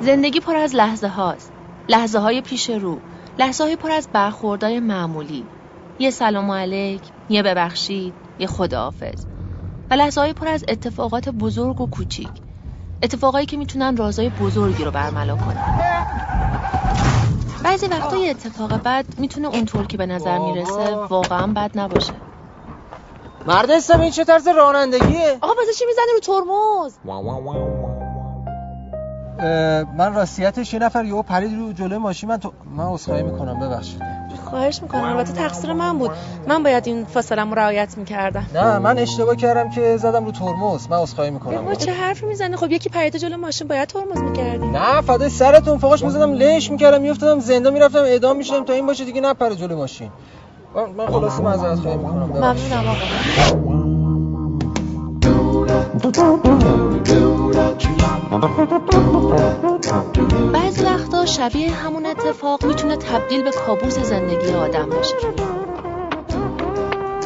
زندگی پر از لحظه هاست. لحظه های پیش رو. لحظه های پر از برخوردهای معمولی. یه سلام علیک یه ببخشید یه خداحافظ. و لحظه های پر از اتفاقات بزرگ و کوچیک. اتفاقایی که می‌تونن رازهای بزرگی رو برملا کنن. بعضی وقتا یه اتفاق بد می‌تونه اونطور که به نظر می‌رسه واقعا بد نباشه. مرد این چه طرز رانندگیه؟ آقا واسه چی می‌زنی رو ترمز؟ من راستیتش یه نفر یهو پرید رو جلوی ماشین من تو من عذرخواهی می‌کنم ببخشید. خواهش می‌کنم. البته تقصیر من بود. من باید این فاصله رو رعایت می‌کردم. نه من اشتباه کردم که زدم رو ترمز. من عذرخواهی می‌کنم. با چه حرفی می‌زنی؟ خب یکی پرید جلوی ماشین باید ترمز می‌کردی. نه فدای سرتون. فوقش می‌زدم لش می‌کردم میافتادم زنده می‌رفتم اعدام می‌شدم تا این باشه دیگه نپره جلوی ماشین. من خلاص معذرت خواهی می‌کنم. ممنونم بعضی وقتا شبیه همون اتفاق می‌تونه تبدیل به کابوس زندگی آدم بشه.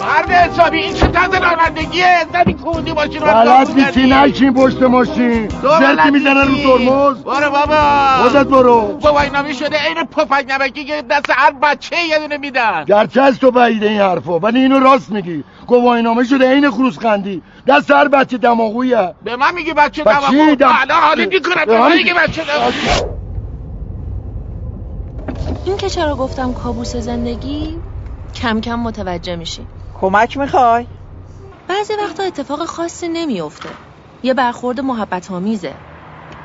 مرد حسابی این چه طرز رانندگیه. زدی کودی ماشین رو غلط نیستی نشین پشت ماشین. زرتی می‌زنن رو ترمز. برو بابا. خودت برو. بابا اینا شده این پفک نمکی که دست هر بچه یه دونه میدن. گرچه از تو بعیده این حرفا ولی اینو راست میگی. گواهی نامه شده عین خروس خندی دست هر بچه دماغویه. به من میگی بچه دماغو؟ دم... الان حالی می‌کنم. به من میگی بچه دماغو. این که چرا گفتم کابوس زندگی کم کم متوجه میشی. کمک می‌خوای؟ بعضی وقتا اتفاق خاصی نمیافته. یه برخورد محبت آمیزه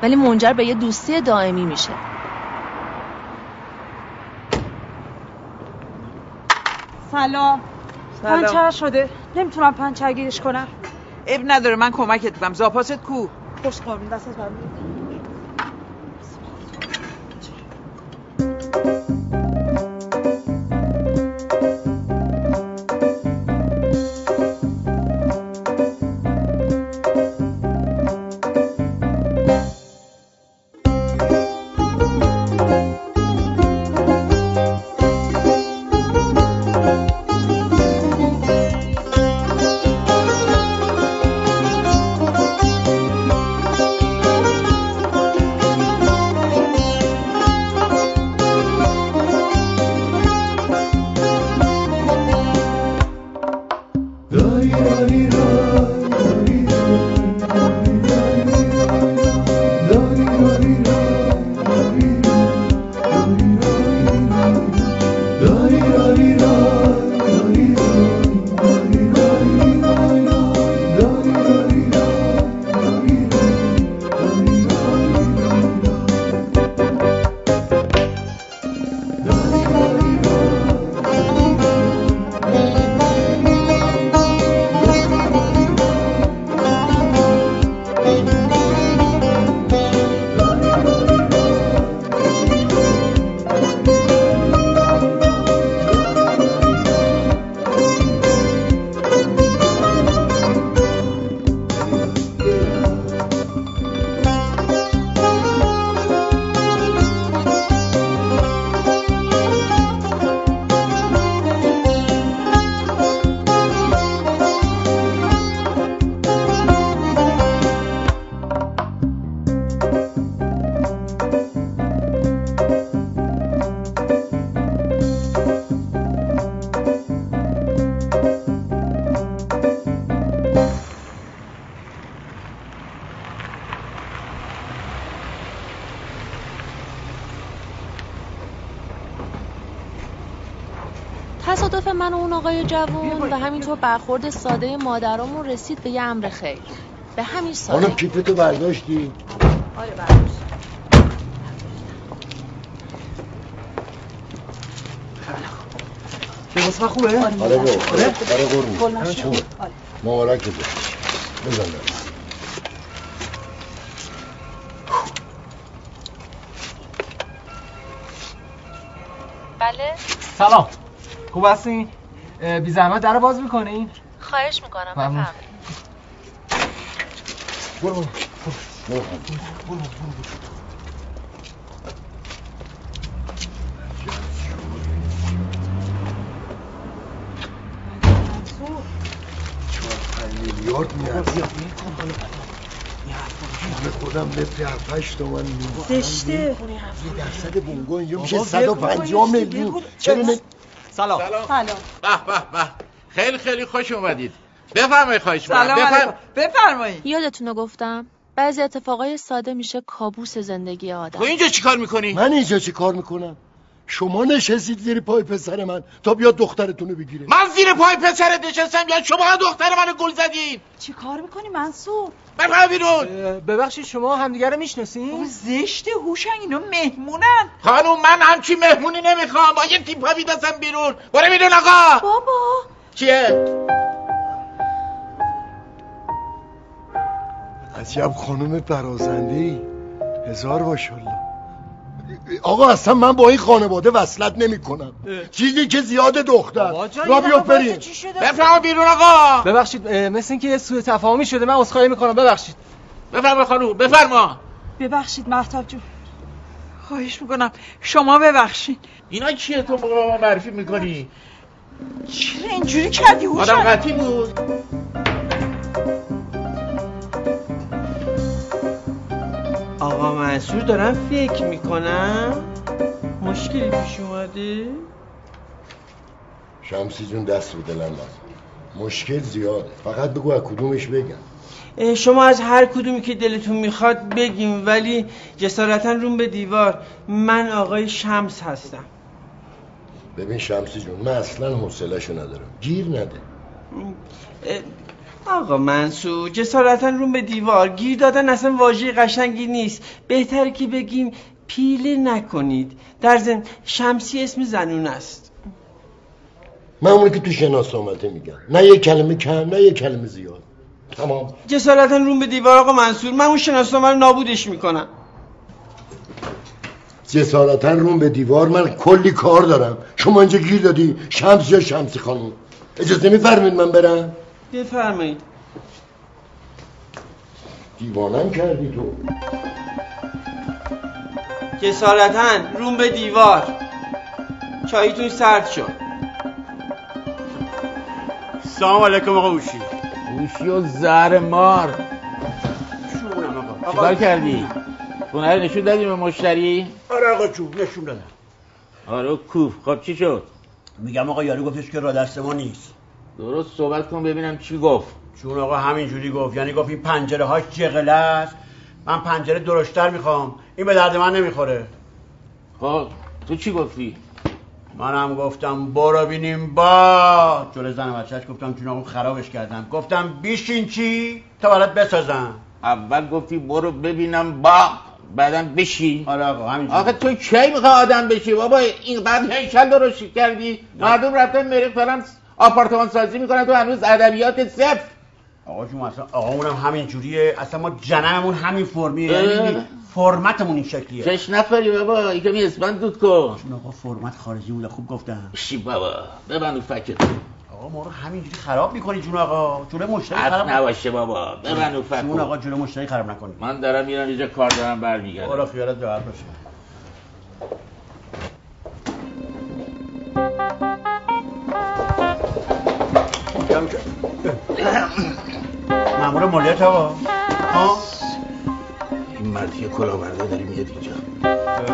ولی منجر به یه دوستی دائمی میشه. سلام. پنچر شده. نمی‌تونم پنچرگیریش کنم. اب نداره من کمکت می‌کنم. زاپاست کو؟ خوش قربون دستت برمید من و اون آقای جوون و همینطور برخورد ساده مادرامون رسید به یه امر خیر. به همین ساده. حالا کیفتو برداشتی؟ آره برداشت لباس خوبه؟ آره با آره. آره قربون خوبه مبارک بزن. خوب هستین؟ بی زحمت در باز می‌کنین؟ خواهش می‌کنم ممنون. بفهم برو برو. برو میلیارد میارزی به خودم متر 7 تومن زشته یه درصد بونگو اینجا میشه 150 میلیون. چرا نه؟ سلام. سلام. به به به. خیلی خیلی خوش اومدید. بفرمایید خواهش سلام بفرم بفرمایید. یادتونو گفتم بعضی اتفاقای ساده میشه کابوس زندگی آدم. تو اینجا چیکار می‌کنی؟ من اینجا چی کار می‌کنم؟ شما نشستید زیر پای پسر من تا بیاد دخترتونو بگیره. من زیر پای پسرت نشستم یا شما دختر منو گل زدین؟ چی کار می‌کنی منصور؟ بفرم بیرون. ببخشید شما همدیگه رو می‌شناسین؟ زشته هوشنگ اینا مهمونن. خانوم من همچی مهمونی نمی‌خوام. با یه تیپا میدازم بیرون. برو بیرون آقا. بابا. چیه؟ عجب خانم برازنده هزار باشالله آقا اصلا من با این خانواده وصلت نمی کنم چیزی که زیاد دختر. را یه بیا دقیقه وایسا، بریم چی شده؟ بفرما بیرون آقا. ببخشید مثل اینکه یه سوء تفاهمی شده من عذرخواهی می‌کنم. ببخشید. بفرما خانوم بفرما. ببخشید محتاب جون. خواهش می‌کنم. شما ببخشید. اینا چیه تو با ما معرفی می‌کنی؟ چرا اینجوری کردی؟ آدم قطی بود. آقا منصور دارم فکر می‌کنم مشکلی پیش اومده. شمسی جون دست رو دلم مشکل زیاده فقط بگو از کدومش بگم. شما از هر کدومی که دلتون می‌خواد بگیم ولی جسارتا روم به دیوار. من آقای شمس هستم. ببین شمسی جون من اصلا حوصله‌شو ندارم. گیر نده. آقا منصور جسارتا روم به دیوار گیر دادن اصلا واژه قشنگی نیست. بهتره که بگیم پیله نکنید. در ضمن شمسی اسم زنون است. من اونی که تو شناسنامته میگم. نه یه کلمه کم نه یه کلمه زیاد. تمام. جسارتا روم به دیوار آقا منصور. من اون شناسنامه رو نابودش می‌کنم. جسارتا روم به دیوار من کلی کار دارم. شما اینجا گیر دادی شمس یا شمسی خانم؟ اجازه میفرمید من برم؟ بفرمایید. دیوانم کردی تو. جسارتا روم به دیوار. چاییتون سرد شد. سلام علیکم آقا اوشی. گوشی و زهر مار. شونم آقا. چیکار کردی؟ خونه رو نشون دادی به مشتری؟ آره آقا چوب نشون دادم. آره کوف. خب چی شد؟ میگم آقا یارو گفتش که را دست ما نیست. درست صحبت کن ببینم چی گفت. چون آقا همینجوری گفت یعنی گفت این پنجره هاش جغله است. من پنجره درشتر می‌خوام. این به درد من نمی‌خوره. خب تو چی گفتی؟ منم گفتم برو بینیم با. جلو زن بچهش گفتم جون آقا خرابش کردم. گفتم بیشین چی؟ تا برات بسازم. اول گفتی برو ببینم با بعدم بشین. آره آقا همینجوری. آخه تو کی می‌خوای آدم بشی؟ بابا اینقدر هیکل درست کردی. مردم رفتن مریخ دارن آپارتمان سازی می‌کنن تو هنوز ادبیات صفر. آقا جون اصلا آقامون هم همین جوریه. اصلا ما جنمون همین فرمیه. یعنی فرمتمون این شکلیه. چش نخوری بابا این کمی اسپند دود کن. چون آقا فرمت خارجی بوده خوب گفتم. بشی بابا ببند اون فکت. آقا ما رو همینجوری خراب می‌کنی جون آقا. جون مشتری خراب نباشه بابا ببند اون جون آقا فکت جون مشتری خراب نکنی. من دارم میرم اینجا کار دارم برمیگردم. آقا خیالت راحت باشه میگم که- مامور مالیات آقا ها؟ این مرد یه کلاهبرده داری میاد اینجا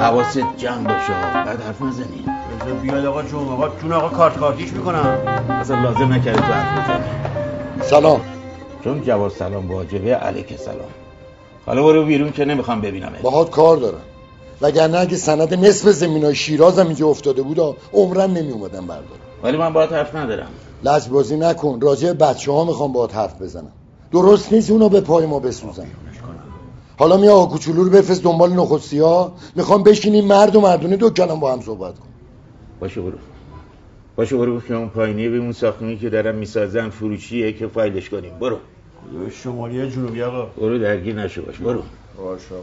حواست جمع باشه. بعد حرف نزنی. بذار بیاد آقا جون. آقا جون آقا کارت کارتیش می‌کنم. اصلا لازم نکرده تو حرف بزنی. سلام. چون جواب سلام واجبه علیک سلام. حالا برو بیرون که نمی‌خوام ببینم باهات کار دارم. وگرنه اگه سند نصف زمینای شیرازم اینجا افتاده بود عمرن نمی اومدم بردارم. ولی من باید حرف ندارم. لجبازی نکن. راجع بچه ها می‌خوام باهات حرف بزنم. درست نیست اونو به پای ما بسوزن. حالا می آقا کوچولو رو بفرست دنبال نخستی ها می‌خوام بشینیم مرد و مردونه دو کلام با هم صحبت کن باشه برو. باشه برو که اون پایینیه به اون ساختمونی که دارن می‌سازن فروشیه که فایلش کنیم. برو. شمالی جنوبی آقا. برو درگیر نشو باش. برو. باشه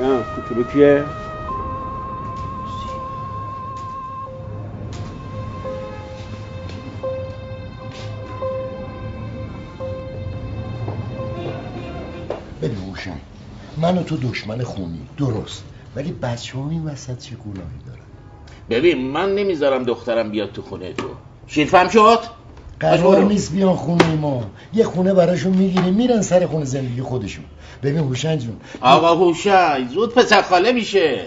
نه کوچولو کیه؟ من و تو دشمن خونی. درست. ولی بچه ها این وسط چه گناهی دارن؟ ببین من نمی‌ذارم دخترم بیاد تو خونه تو. شیرفهم شد؟ قرار نیست بیان خونه ما. یه خونه براشون می‌گیریم میرن سر خونه زندگی خودشون. ببین هوشنگ جون آقا هوشنگ زود پسر خاله میشه.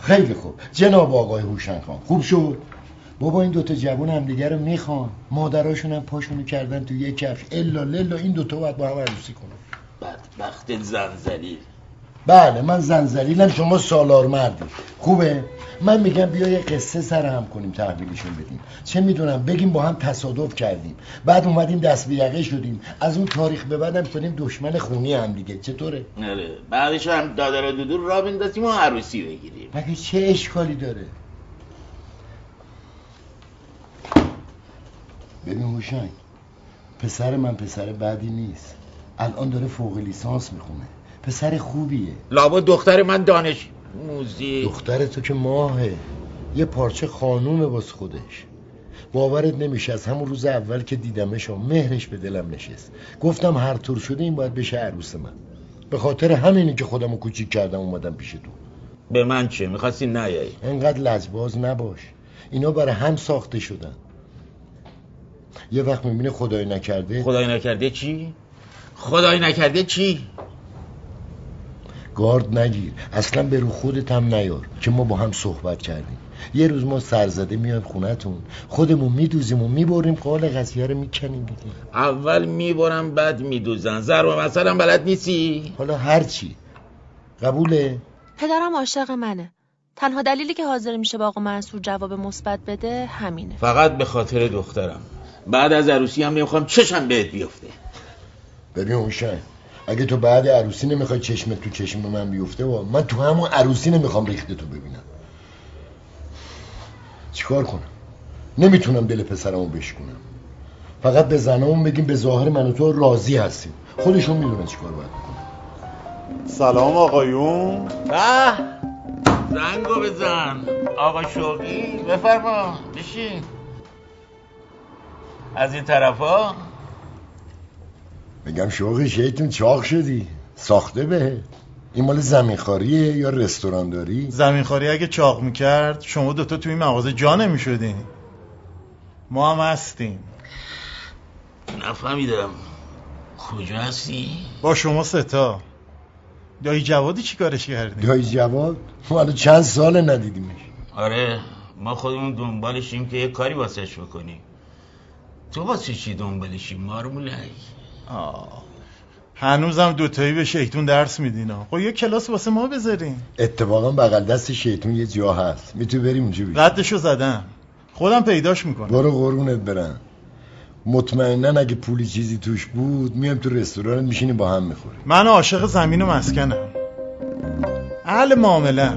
خیلی خوب. جناب آقای هوشنگ خان خوب شد؟ بابا این دوتا جوون همدیگه رو می‌خوان. مادراشون هم پاشونو کردن تو یه کفش. الا للا این دوتا باید با هم عروسی کنن. بدبخت زنزلی. بله من زنزلیلم شما سالار مردی خوبه؟ من میگم بیا یه قصه سر هم کنیم تحویلشون بدیم. چه می‌دونم؟ بگیم با هم تصادف کردیم. بعد اومدیم دست به یقه شدیم. از اون تاریخ به بعدم کنیم دشمن خونی هم دیگه. چطوره؟ آره. بعدش هم دادر و دودور را بندازیم و عروسی بگیریم مگه چه اشکالی داره؟ ببین هوشنگ پسر من پسر بعدی نیست. الان داره فوق لیسانس می‌خونه. پسر خوبیه. لابد دختر من دانش موزی دختر تو که ماهه. یه پارچه خانومه باز خودش. باورت نمیشه از همون روز اول که دیدمش و مهرش به دلم نشست. گفتم هر طور شده این باید بشه عروس من. به خاطر همینی که خودمو کوچیک کردم اومدم پیش تو. به من چه؟ می‌خواستی نیایی انقدر لجباز نباش. اینا برای هم ساخته شدن. یه وقت می‌بینه خدای نکرده؟ خدای نکرده چی؟ خدای نکرده چی؟ گارد نگیر. اصلا به رو خودت هم نیار. که ما با هم صحبت کردیم. یه روز ما سرزده میایم خونتون خودمون میدوزیم و می‌بریم قال قضیه رو می‌کنیم دیگه اول می‌برم بعد میدوزن. ضرب مثلا بلد نیستی؟ حالا هرچی قبوله؟ پدرم عاشق منه. تنها دلیلی که حاضر میشه با آقا منصور جواب مثبت بده همینه. فقط به خاطر دخترم. بعد از عروسی هم نمی‌خوام چشم بهت بیفته. ببین هوشنگ اگه تو بعد عروسی نمی‌خوای چشمت تو چشم من بیفته و من تو همون عروسی نمی‌خوام ریخته تو ببینم. چیکار کنم؟ نمی‌تونم دل پسرمو بشکنم فقط به زنامون بگیم به ظاهر من و تو راضی هستیم. خودشون می‌دونن چیکار باید بکنن. سلام آقایون. به زنگو بزن. آقا شوقی بفرما بشین. از این طرفا؟ بگم شوقی شیطون چاق شدی. ساخته به. این مال زمینخواریه یا رستوران داری زمینخواری اگه چاق می‌کرد شما دوتا توی این مغازه جا نمی‌شدین. ما هم هستیم. نفهمیدم. کجا هستی؟ با شما ستا دایی جوادی چی کارش کردی؟ دایی جواد؟ ما الان چند سال ندیدیمش. آره ما خودمون دنبالشیم که یه کاری واسش بکنیم. تو واسه چی دنبالشی مارمولک؟ آه. هنوزم دوتایی به شیطون درس میدین خب یه کلاس واسه ما بذارین. اتفاقا بغل دست شیطون یه جا هست. می‌تونی بریم اونجا بگی ردشو زدم. خودم پیداش می‌کنم. برو قربونت برم. مطمئنا اگه پولی چیزی توش بود میام تو رستوران میشینیم با هم می‌خوریم. من عاشق زمین و مسکنم. اهل معامله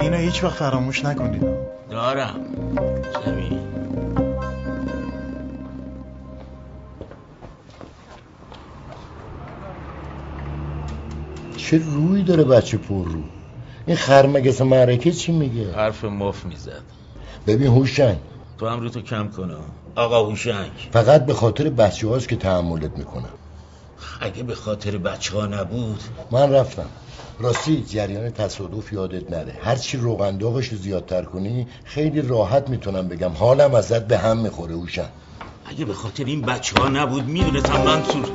اینو هیچ وقت فراموش نکنید. دارم. زمین چه روی داره بچه پر رو؟ این خرمگس معرکه چی میگه؟ حرف مف می‌زد. ببین هوشنگ. تو هم رو تو کم کنه آقا هوشنگ. فقط به خاطر بچه هاست که تحملت می‌کنم. اگه به خاطر بچه ها نبود. من رفتم. راستی جریان تصادف یادت نره. هرچی روغنداغش رو زیادتر کنی خیلی راحت می‌تونم بگم حالم ازت به هم می‌خوره هوشنگ. اگه به خاطر این بچه ها نبود می‌دونستم منصور.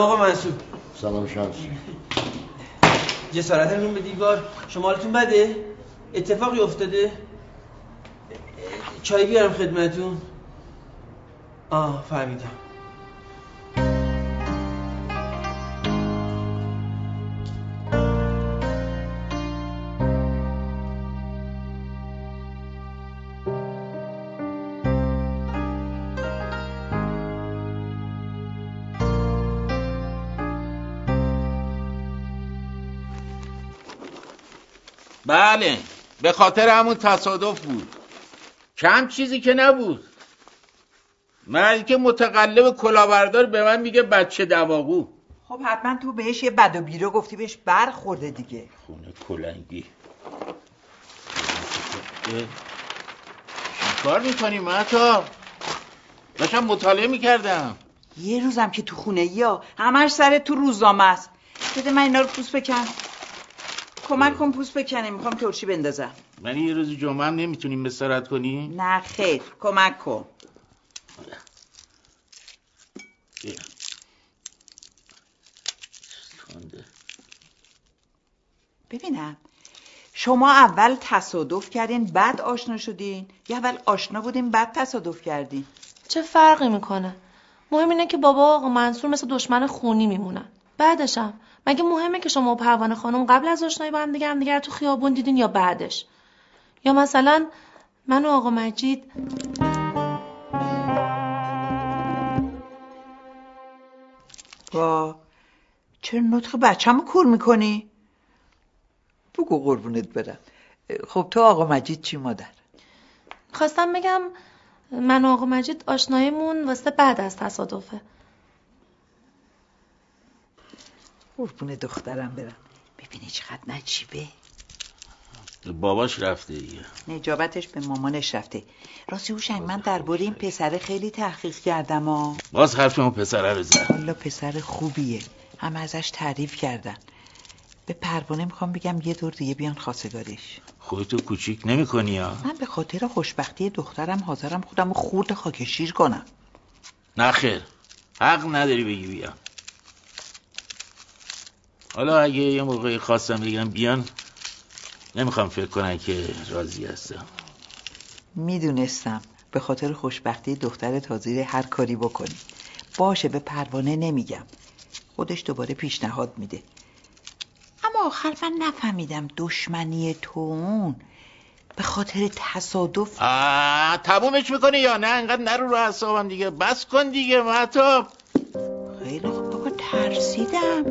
سلام آقا منصور. سلام شمس. جسارت رو به دیوار. شما حالتون بده؟ اتفاقی افتاده؟ چای بیارم خدمتون. آه فهمیدم. بله به خاطر همون تصادف بود. کم چیزی که نبود. من که متقلب کلاهبردار به من میگه بچه دواغو خب حتما تو بهش یه بد و بیرو گفتی بهش برخورده دیگه. خونه کلنگی. کار می‌کنی متا داشتم مطالعه می‌کردم. یه روزم که تو خونه یا همش سر تو روزنامه است. بده من اینا رو پوست بکن. کمک کن پوست بکنه می‌خوام ترشی بندازم. ولی یه روز جمعه هم نمی‌تونیم بسترت کنی؟ نه خیر. کمک کن. ببینم. شما اول تصادف کردین بعد آشنا شدین؟ یا اول آشنا بودین بعد تصادف کردین؟ چه فرقی می‌کنه؟ مهم اینه که بابا و آقا منصور مثل دشمن خونی میمونن. بعدشم مگه مهمه که شما و پروانه خانم قبل از آشنایی با هم دیگه هم دیگه رو تو خیابون دیدین یا بعدش یا مثلا من و آقا مجید با چرا نطق بچه‌مو کور می‌کنی؟ بگو قربونت برم خب تو آقا مجید چی مادر؟ خواستم بگم من و آقا مجید آشناییمون واسه بعد از تصادفه قربون دخترم برم. ببینی چقدر نجیبه. باباش رفته دیگه. نجابتش به مامانش رفته. راستی هوشنگ من درباره این پسره خیلی تحقیق کردم ها باز حرف اون پسره رو زد. والا پسر خوبیه. همه ازش تعریف کردن. به پروانه می‌خوام بگم یه دور دیگه بیان خواستگاریش. خودتو کوچیک نمی کنی ها؟ من به خاطر خوشبختی دخترم حاضرم خودم خورد خاک شیر کنم. نه خیر حق نداری بگی بیان حالا اگه یه موقعی خواستم بگم بیان نمی‌خوام فکر کنن که راضی هستم. می‌دونستم. به خاطر خوشبختی دختر تازیر هر کاری بکنی. باشه به پروانه نمیگم. خودش دوباره پیشنهاد میده. اما آخر من نفهمیدم دشمنی تو اون. به خاطر تصادف. آه تمومش می‌کنی یا نه؟ انقدر نرو رو حسابم دیگه. بس کن دیگه محتاب. خیلی خوب بابا ترسیدم.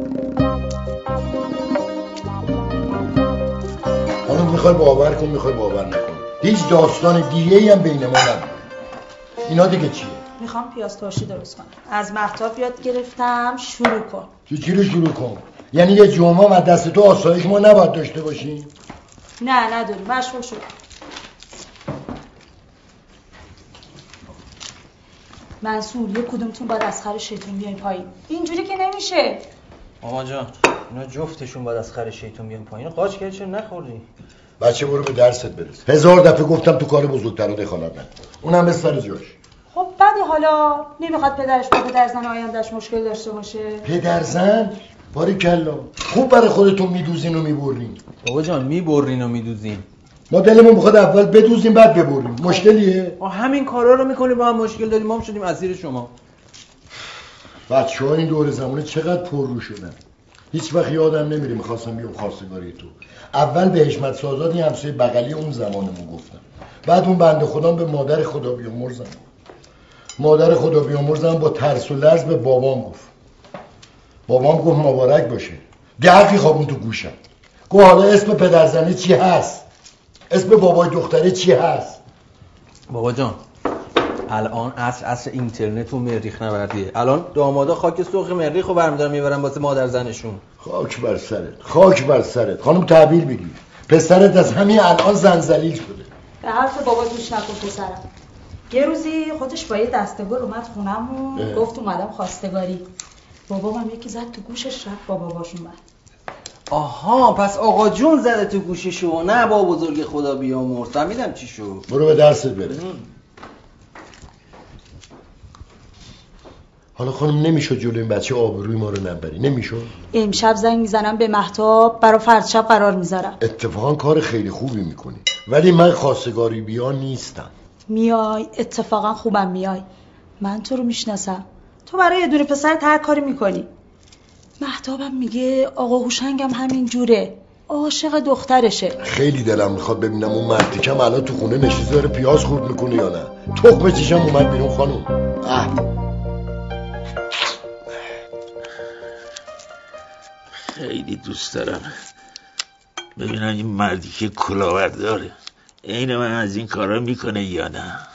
خانم می‌خوای باور کن می‌خوای باور نکن. هیچ داستان دیگه ای هم بین ما نبود. اینا دیگه چیه؟ می‌خوام پیاز ترشی درست کنم. از محتاب یاد گرفتم شروع کن. چی چی رو شروع کن؟ یعنی یه جمعه از دست تو آسایش ما نباید داشته باشیم؟ نه نداری مشغول شد منصور یه کدومتون باید از خر شیطون بیاین پایین. اینجوری که نمیشه. مامان جان اینا جفتشون باید از خر شیطون بیان پایین. قاچ کردی؟ چرا نخوردی؟ بچه برو به درست برس. هزار دفعه گفتم تو کار بزرگتر رو دخالت نکن. اونم به سر جاش. خب بعد حالا نمی‌خواد پدرش با پدر زن آیندهش مشکل داشته باشه؟ پدر زن؟ باری کلا. خوب برای خودتون میدوزین و می‌برین. بابا جان می‌برین و میدوزین. ما دلمون بخواد اول بدوزیم بعد ببریم. مشکلیه؟ ما همین کارا رو می‌کنیم با هم مشکل داریم. ما هم شدیم اسیر شما. بچه ها این دور زمانه چقدر پر رو شدن؟ هیچ وقت یادم نمیره می‌خواستم بیام خواستگاری تو. اول به حشمت سازاد این همسایه بغلی اون زمانمون گفتم بعد اون بنده خودم به مادر خدا بیامرزم مادر خدا بیامرزم با ترس و لرز به بابام گفت. بابام گفت مبارک باشه. گرفی خوابون تو گوشم. گفت حالا اسم پدرزنی چی هست؟ اسم بابای دختره چی هست؟ بابا جان. الان عصر عصر اینترنت و مریخ نوردیه الان دامادا خاک سرخ مریخ رو برمیدارن می‌برن واسه مادر زنشون خاک بر سرت خاک بر سرت. خانم تعبیر بگیر. پسرت از همین الان زنزلیل شده. به حرف بابا گوش نکن پسرم. یه روزی خودش با یه دستگل اومد خونم و اه. گفت اومدم خواستگاری. بابام هم یکی زد تو گوشش رفت با باباش اومد. آها پس آقا جون زده تو گوششو. نه با بزرگ خدا بیامرز. فهمیدم چی شد. برو به درست بره حالا خانم نمی‌شد جلوی این بچه آبروی ما رو نبری. نمی‌شد؟ امشب زنگ می‌زنم به محتاب برا فرد شب قرار می‌ذارم. اتفاقا کار خیلی خوبی می‌کنی. ولی من خواستگاری بیا نیستم. میای؟ اتفاقا خوبم میای. من تو رو می‌شناسم. تو برای یه دونه پسر هر کاری می‌کنی. محتابم میگه آقا هوشنگم همین جوره. عاشق دخترشه. خیلی دلم می‌خواد ببینم اون مردیکم الان تو خونه نشسته داره پیاز خورد می‌کنه یا نه. تخم چیشم اومد بیرون خانم. اه. خیلی دوست دارم ببینم این مردی که کلاور داره عین من از این کارا می‌کنه یا نه.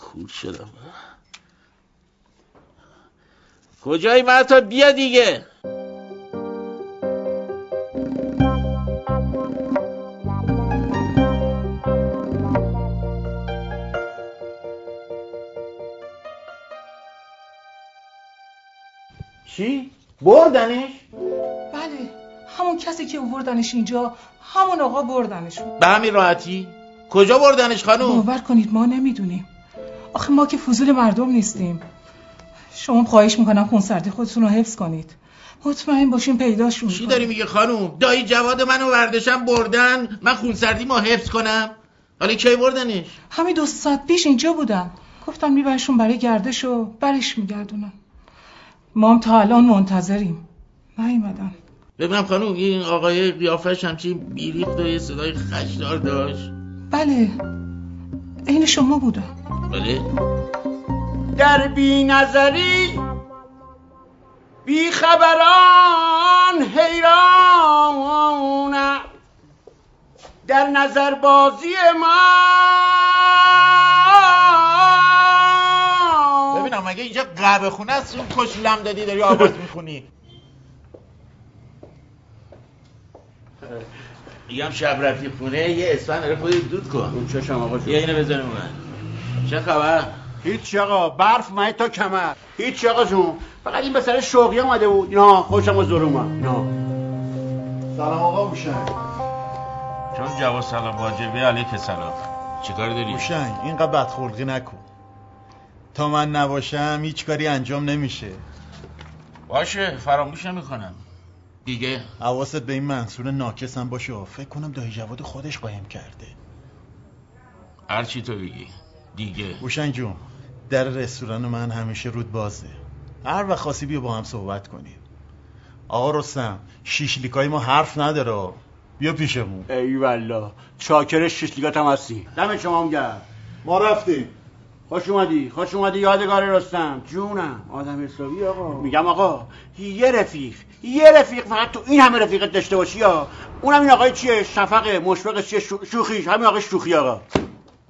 کور شدم. کجایی مهتا بیا دیگه. چی؟ بردنش؟ بله همون کسی که بردنش اینجا همون آقا بردنش به همین راحتی؟ کجا بردنش خانوم؟ باور کنید ما نمی‌دونیم آخه ما که فضول مردم نیستیم شما خواهش می‌کنم خونسردی خودتون رو حفظ کنید مطمئن باشین پیداشون چی داری میگه خانوم؟ دایی جواد منو وردشم بردن من خونسردی ما حفظ کنم؟ حالا کی بردنش؟ همین دو ساعت پیش اینجا بودم گفتم میبرشون برای گردش و برش میگردونم ما هم تا الان منتظریم. نیومدن. ببینم خانوم این آقای قیافش همچین بیریخت و یه صدای خشدار داشت. بله. عین شما بودم بله. در بی نظری بی خبران حیران در نظر بازی ما ببینم مگه اینجا قهوه خونه است اون کشلم دادی داری آواز می‌خونی. میگم شب رفتی خونه یه اسفن داره خودت دود کن. اون چشم آقا یه اینو بزنیم من چه خبر؟ هیچ آقا برف مای تا کمر؟ هیچ آقا جون. فقط این به سر شوقی آمده بود. اینا خوشم از زروما اینا سلام آقا بوشنگ چون جواب سلام واجبه علیک سلام. چیکار داری؟ هوشنگ اینقدر بدخلقی نکن. تا من نباشم هیچ کاری انجام نمیشه. باشه فراموش نمی‌کنم. دیگه. حواست به این منصور ناکس هم باشه. فکر کنم دایی جواد خودش قایم کرده. هر چی تو بگی. دیگه. هوشنگ جون در رستوران من همیشه رود بازه. هر وقت خاصی بیا با هم صحبت کنیم. آقا رستم شیشلیکای ما حرف نداره. بیا پیشمون. ای والله چاکر شیشلیگات هم هستی. دم شما هم گرد ما رفتیم. خوش اومدی خوش اومدی یادگار رستم. جونم. آدم حسابی آقا. میگم آقا یه رفیق یه رفیق فقط تو این همه رفیقت داشته باشی یا؟ اونم این آقای چیه؟ شفق مشفق چیه؟ شو- شوخیش همین آقای شوخی آقا.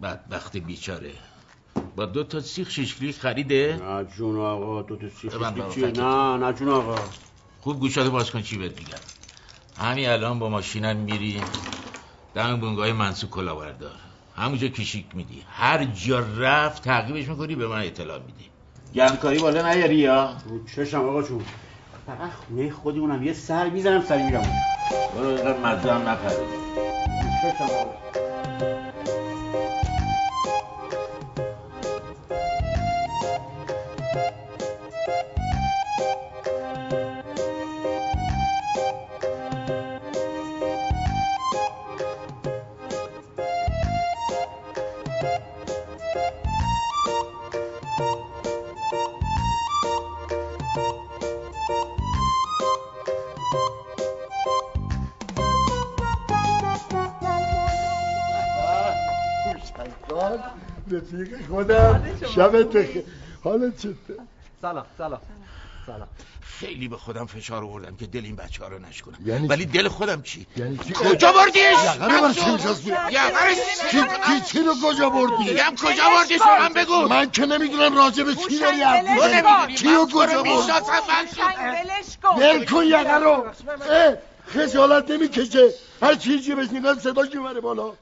بدبخت بیچاره. با دو تا سیخ شیشلی خریده؟ نه جون آقا تو تو سیخ چیه. نه نه جون آقا. خوب گوشاتو باز کن چی بهت میگم. همین الان با ماشینم میری. دم بونگاه منسوب کلا بردار همونجا کشیک میدی. هر جا رفت تعقیبش می‌کنی به من اطلاع میدی. گرمکاری بالا نیاری یا؟ رو چشم آقا جون. فقط خونه خودمونم. یه سر می‌زنم سری میرم برو اینقدر مزه هم نپره چشم آقا. خودم. شبت بخیر. حالت چطور سلام سلام. سلام. خیلی به خودم فشار آوردم که دل این بچه ها رو نشکنم. یعنی ولی دل خودم چی؟ یعنی چی؟ کجا بردیش؟ یقه من چی؟ می‌شستی؟ چی؟ چی؟ چی؟ رو کجا بردی؟ میگم کجا بردیش به من بگو. من که نمی‌دونم راجع به چی داری حرف تو می‌زنی. نمی‌دونی چی رو کجا بردی؟ ول کن یقه رو. خجالت نمی‌کشه. هر چیزی بهش میگم صداش می‌بره بالا.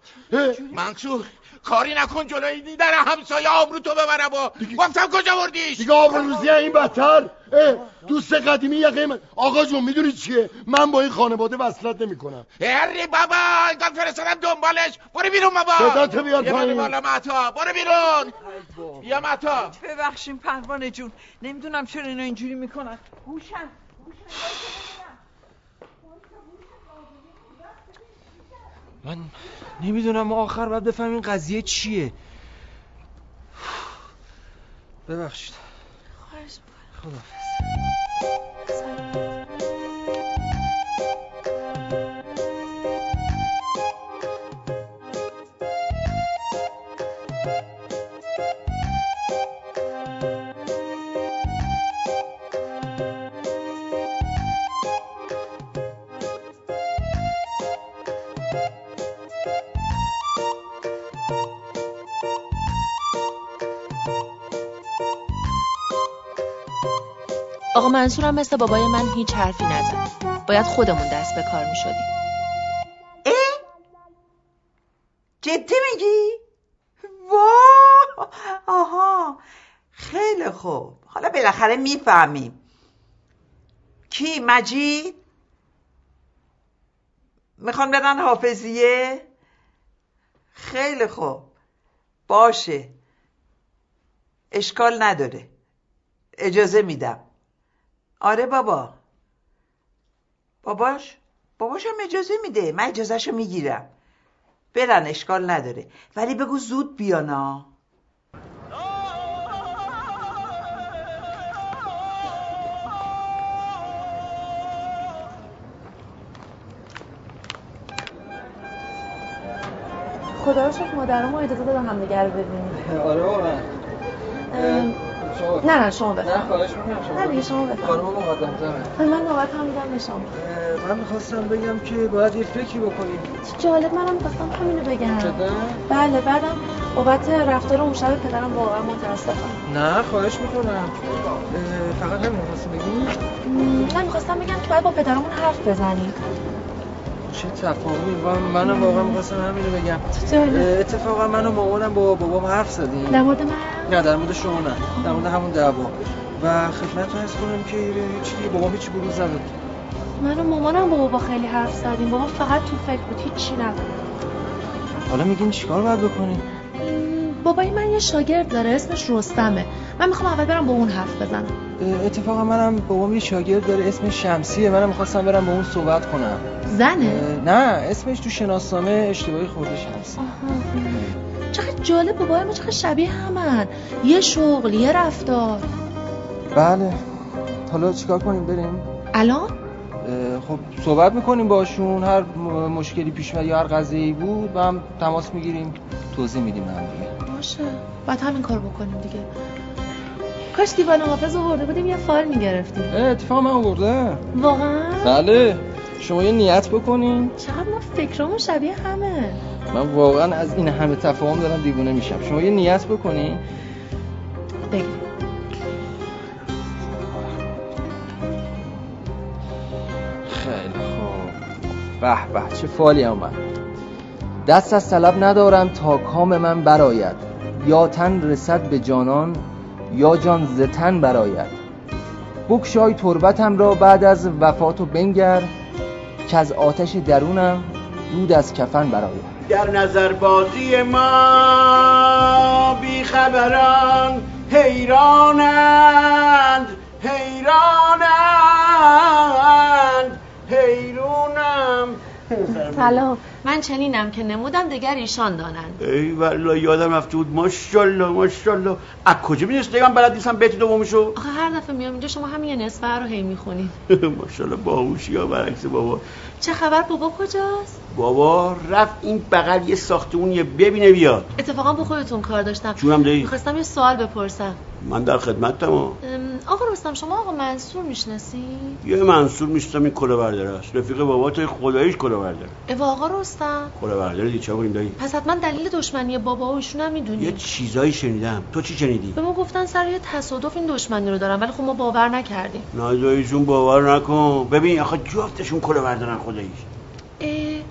منصور کاری نکن جلوی در همسایه آبرو تو ببرم و گفتم کجا بردیش؟ دیگه آبروزی این بدتر دوست قدیمی یقه من آقا جون می‌دونی چیه؟ من با این خانواده وصلت نمی‌کنم. هری بابا اینقدر فرستادم دنبالش. برو بیرون بابا. صداتو بیار یه پایین. بالا مهتا. برو بیرون. بیا مهتا. ببخشین پروانه جون. نمی‌دونم چرا اینا اینجوری می‌کنن. هوشن من نمی‌دونم آخر باید بفهم این قضیه چیه. ببخشید. خداحافظ. آقا منصور هم مثل بابای من هیچ حرفی نزد باید خودمون دست به کار می شدیم جدی میگی؟ وا آها خیلی خوب. حالا بالاخره می‌فهمیم. کی؟ مجید؟ می‌خوان برن حافظیه؟ خیلی خوب. باشه. اشکال نداره. اجازه میدم. آره بابا. باباش باباشم اجازه میده. من اجازهشو می‌گیرم. برن اشکال نداره. ولی بگو زود بیانا خدا رو شکر مادرمو اجازه دادن هم دیگه رو ببینیم. آره واقعا نه نه شما بفرم نه خواهش می‌کنم نه دیگه شما بفرم خانم مقدم من نوبت هم میدم به شما من می‌خواستم بگم که باید یه فکری بکنیم جالب منم می‌خواستم همینو بگم جدا؟ بله بعدم بابت رفتار اون شب پدرم واقعا متاسفم نه خواهش می‌کنم فقط همین می‌خواستم بگیم من می‌خواستم بگم که باید با پدرمون حرف بزنیم چه تفاهمی؟ و منم واقعا می‌خواستم همینو بگم. جالب. اتفاقا من و مامانم با بابام حرف زدیم. در مورد من؟ نه در مورد شما نه. در مورد همون دعوا. و خدمت رو کنم که هیچ بابام هیچ بروز نداد من و مامانم با بابا خیلی حرف زدیم. بابا فقط تو فکر بود هیچی نبود. حالا میگین چیکار باید بکنیم؟ بابای من یه شاگرد داره اسمش رستمه. من می‌خوام اول برم با اون حرف بزنم. اتفاقا منم بابام یه شاگرد داره اسمش شمسیه. منم می‌خواستم برم با اون صحبت کنم. زنه؟ نه اسمش تو شناسنامه اشتباهی خورده شمسی چقدر جالب بابای ما چقدر شبیه همن. یه شغل یه رفتار. بله. حالا چیکار کنیم؟ بریم؟ الان؟ خب صحبت می‌کنیم باشون. هر مشکلی پیش اومد یا هر قضیه‌ای بود با هم تماس می‌گیریم. توضیح میدیم هم دیگه. باشه. بعد همین کار بکنیم دیگه. کاش دیوان حافظ آورده بودیم یه فایل می‌گرفتیم. اتفاق من آورده. واقعا؟ بله. شما یه نیت بکنین. چقدر ما فکرامون شبیه همه. من واقعا از این همه تفاهم دارم دیوونه میشم. شما یه نیت بکنین. بگی خیلی خوب. به به چه فالی اومد دست از طلب ندارم تا کام من براید یا تن رسد به جانان یا جان زتن براید بکشای تربتم را بعد از وفات و بنگر. که از آتش درونم دود از کفن براید در نظر بازی ما بیخبران حیرانند حیرانند حیرونم. سلام. من چنینم که نمودم دگر ایشان دانند. ای والله یادم رفته بود. ماشاءالله ماشاءالله. از کجا می‌دونستی من بلد نیستم بیت دومشو؟ آخه هر دفعه میام اینجا شما همین یه نصفه رو هی می‌خونید. ماشاءالله باهوشی ها برعکس بابا. چه خبر بابا؟ کجاست؟ بابا رفت این بغل یه ساختمونیه ببینه بیاد. اتفاقا با خودتون کار داشتم. دایی. می‌خواستم یه سوال بپرسم. من در خدمتم ها. آقا رستم شما آقا منصور می‌شناسی یه منصور میشتم این کلا برداره است. رفیق بابا تو خداییش کلا برداره ای آقا رستم. کلا برداره دی چه بودیم دایی؟ پس حتما دلیل دشمنی بابا و ایشون هم می‌دونی؟ یه چیزایی شنیدم. تو چی شنیدی؟ به ما گفتن سر یه تصادف این دشمنی رو دارن ولی خب ما باور نکردیم. ناداییشون باور نکن. ببین آخه جفتشون کلا بردارن خداییش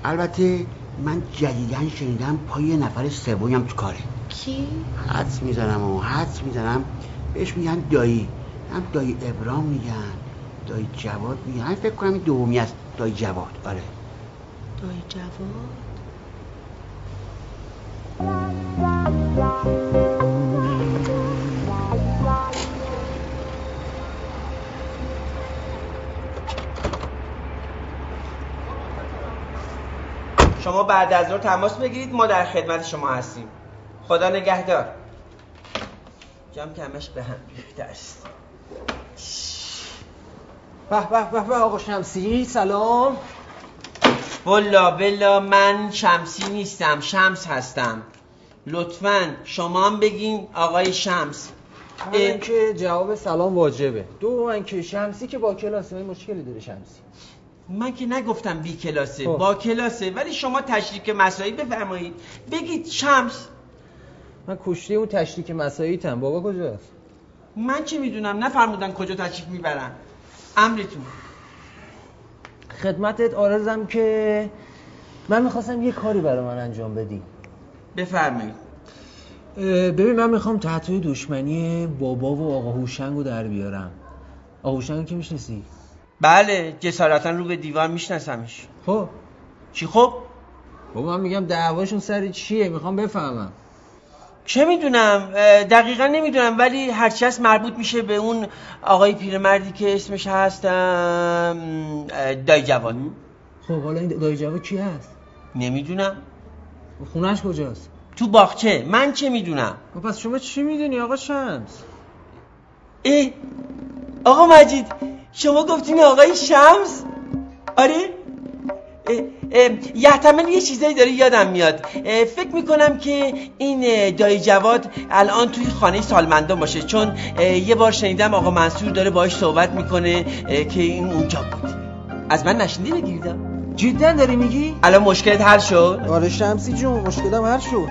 البته من جدیدا شنیدم پای یه نفر سومی هم تو کاره. کی؟ حدس می‌زنم و حدس می‌زنم. بهش میگن دایی. هم دایی ابرام میگن دایی جواد میگن. فکر کنم این دومی است. دایی جواد. آره. دایی جواد؟ شما بعد از ظهر تماس بگیرید. ما در خدمت شما هستیم. خدا نگهدار. جام کمش به هم ریخته است. به به به به آقا شمسی سلام. بلا بلا من شمسی نیستم شمس هستم. لطفا شما هم بگین آقای شمس. من که جواب سلام واجبه. دو من که شمسی که با کلاسه مشکلی داره شمسی. من که نگفتم بی کلاسه. با کلاسه. ولی شما تشریک مسایی بفرمایید. بگید شمس من کشته اون تشریک مساییتم بابا کجاست؟ من چه می‌دونم؟ نفرمودن کجا تشریف می‌برن. امرتون خدمتت آرزم که من می‌خواستم یه کاری برای من انجام بدی. بفرمایید. ببین من می‌خوام تحتوی دشمنی بابا و آقا هوشنگ رو در بیارم. آقا هوشنگ که می‌شناسی؟ بله جسارتا رو به دیوار میشناسمش. خب. چی خب؟ بابا من میگم دعواشون سر چیه؟ می‌خوام بفهمم. چه می‌دونم؟ دقیقا نمی‌دونم ولی هرچی هست مربوط میشه به اون آقای پیرمردی که اسمش هست دای جواد خب حالا این دای جواد کی هست؟ نمی‌دونم. خونش کجاست؟ تو باغچه. من چه می‌دونم؟ خب پس شما چی می‌دونی آقا شمس؟ ای آقا مجید شما گفتین آقای شمس؟ آره؟ یحتمل یه چیزایی داره یادم میاد فکر می‌کنم که این دایی جواد الان توی خانه سالمندان باشه چون یه بار شنیدم آقا منصور داره باهاش صحبت می‌کنه که این اونجا بود از من نشنیدی بگیردم جدا داری میگی؟ الان مشکلت حل شد؟ آره شمسی جون مشکلم حل شد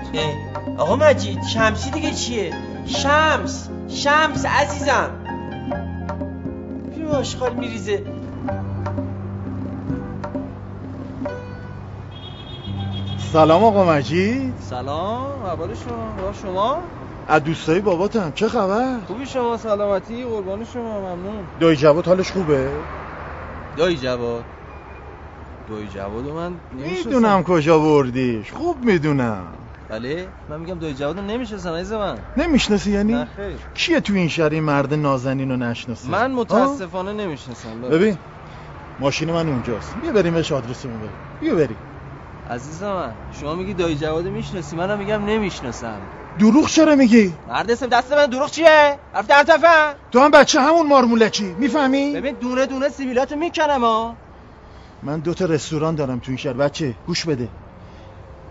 آقا مجید شمسی دیگه چیه؟ شمس شمس عزیزم آشغال میریزه سلام آقا مجید. سلام احوال شما شما؟ از دوستای باباتم. چه خبر؟ خوبی شما؟ سلامتی؟ قربان شما ممنون. دایی جواد حالش خوبه؟ دایی جواد. دایی جواد من می‌دونم کجا بردیش. خوب می‌دونم. بله من میگم دایی جواد نمی‌شناسم عزیز من. نمی‌شناسی یعنی؟ نه خیر. کیه تو این شهر این مرد نازنین رو نشناسه من متاسفانه نمی‌شناسم ببین ماشین من اونجاست. بیا بریم آدرسمون بریم بیا بریم. عزیز من شما میگی دایی جواد می‌شناسی؟ منم میگم نمی‌شناسم. دروغ چرا میگی؟ مرد اسم دست من دروغ چیه؟ حرف در تفن تو هم بچه همون مارمولکی می‌فهمی؟ ببین دونه دونه سیبیلاتو می‌کنم ها من دو تا رستوران دارم تو این شهر. بچه گوش بده.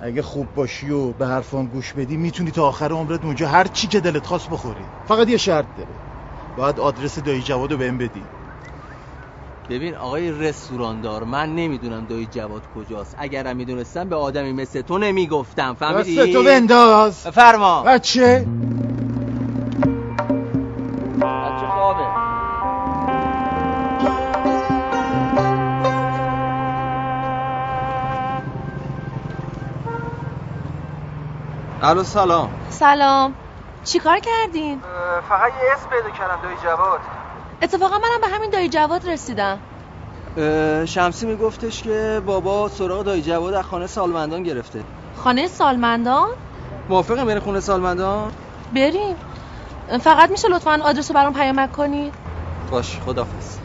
اگه خوب باشی و به حرفام گوش بدی می‌تونی تا آخر عمرت اونجا هر چی که دلت خواست بخوری. فقط یه شرط داره. باید آدرس دایی جواد رو بهم بدی. ببین آقای رستوراندار من نمی‌دونم دایی جواد کجاست. اگرم می‌دونستم به آدمی مثل تو نمی‌گفتم. فهمیدی؟ دست تو بنداز. فرما بچه. بچه خوابه. الو سلام. سلام. چیکار کردین؟ فقط یه اسم پیدا کردم دایی جواد. اتفاقا منم به همین دایی جواد رسیدم. شمسی میگفتش که بابا سراغ دایی جواد از خانه سالمندان گرفته. خانه سالمندان؟ موافقه میره خونه سالمندان؟ بریم. فقط میشه لطفا آدرس رو برام پیامک کنید باش خدافز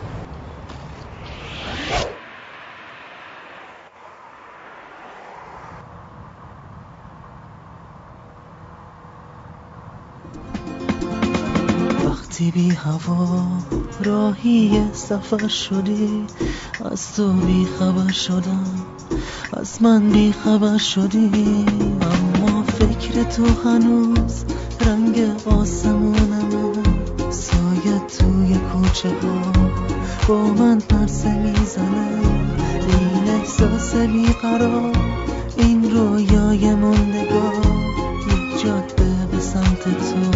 وقتی بی هوا راهی سفر شدی. از تو بی خبر شدم از من بی خبر شدی. اما فکر تو هنوز رنگ آسمونم سایه توی کوچه ها با من پرسه می‌زنه این احساس بیقرار این رویای موندگار یک جاده به سمت تو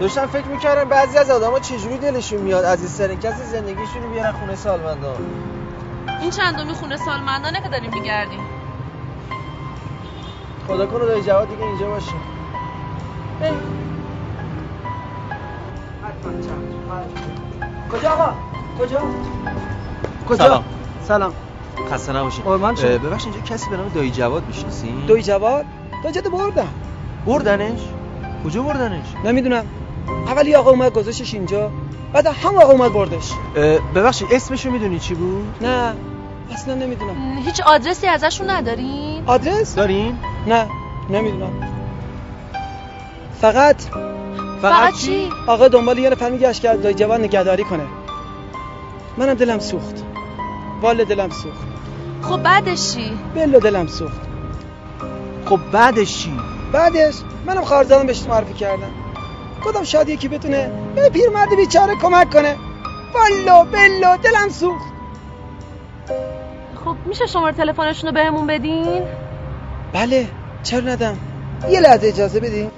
داشتم فکر می‌کردم بعضی از آدما چجوری دلشون میاد عزیزترین کسی زندگیشون رو بیارن خونه سالمندان. این چندمی خونه سالمندانه که داریم میگردیم. خدا کنه دایی جواد دیگه اینجا باشه. کجا آقا؟ کجا؟ کجا؟ سلام. سلام. خسته نباشید. قربان شما. ببخشید اینجا کسی به نام دایی جواد می‌شناسی دایی جواد؟ دایی جواد بردم بردنش؟ کجا بردنش؟ نمی‌دونم. اولی آقا اومد گذاشتش اینجا بعد هم آقا اومد بردش. ببخشید اسمشو می‌دونی چی بود؟ نه اصلا نمی‌دونم. هیچ آدرسی ازشون ندارین؟ آدرس؟ دارین؟ نه نمی‌دونم. فقط فقط چی؟ آقا دنبال یه نفر میگشت که دایی جواد نگهداری کنه. منم دلم سوخت. والا دلم سوخت. خب بعدش چی؟ بلا دلم سوخت. خب بعدش چی؟ بعدش منم خارزادم بهش معرفی کردم. کدام شاید یکی بتونه به پیرمرد بیچاره کمک کنه. والا بلا دلم سوخت. خب میشه شماره تلفنشون رو بهمون بدین؟ بله چرا ندم؟ یه لحظه اجازه بدین.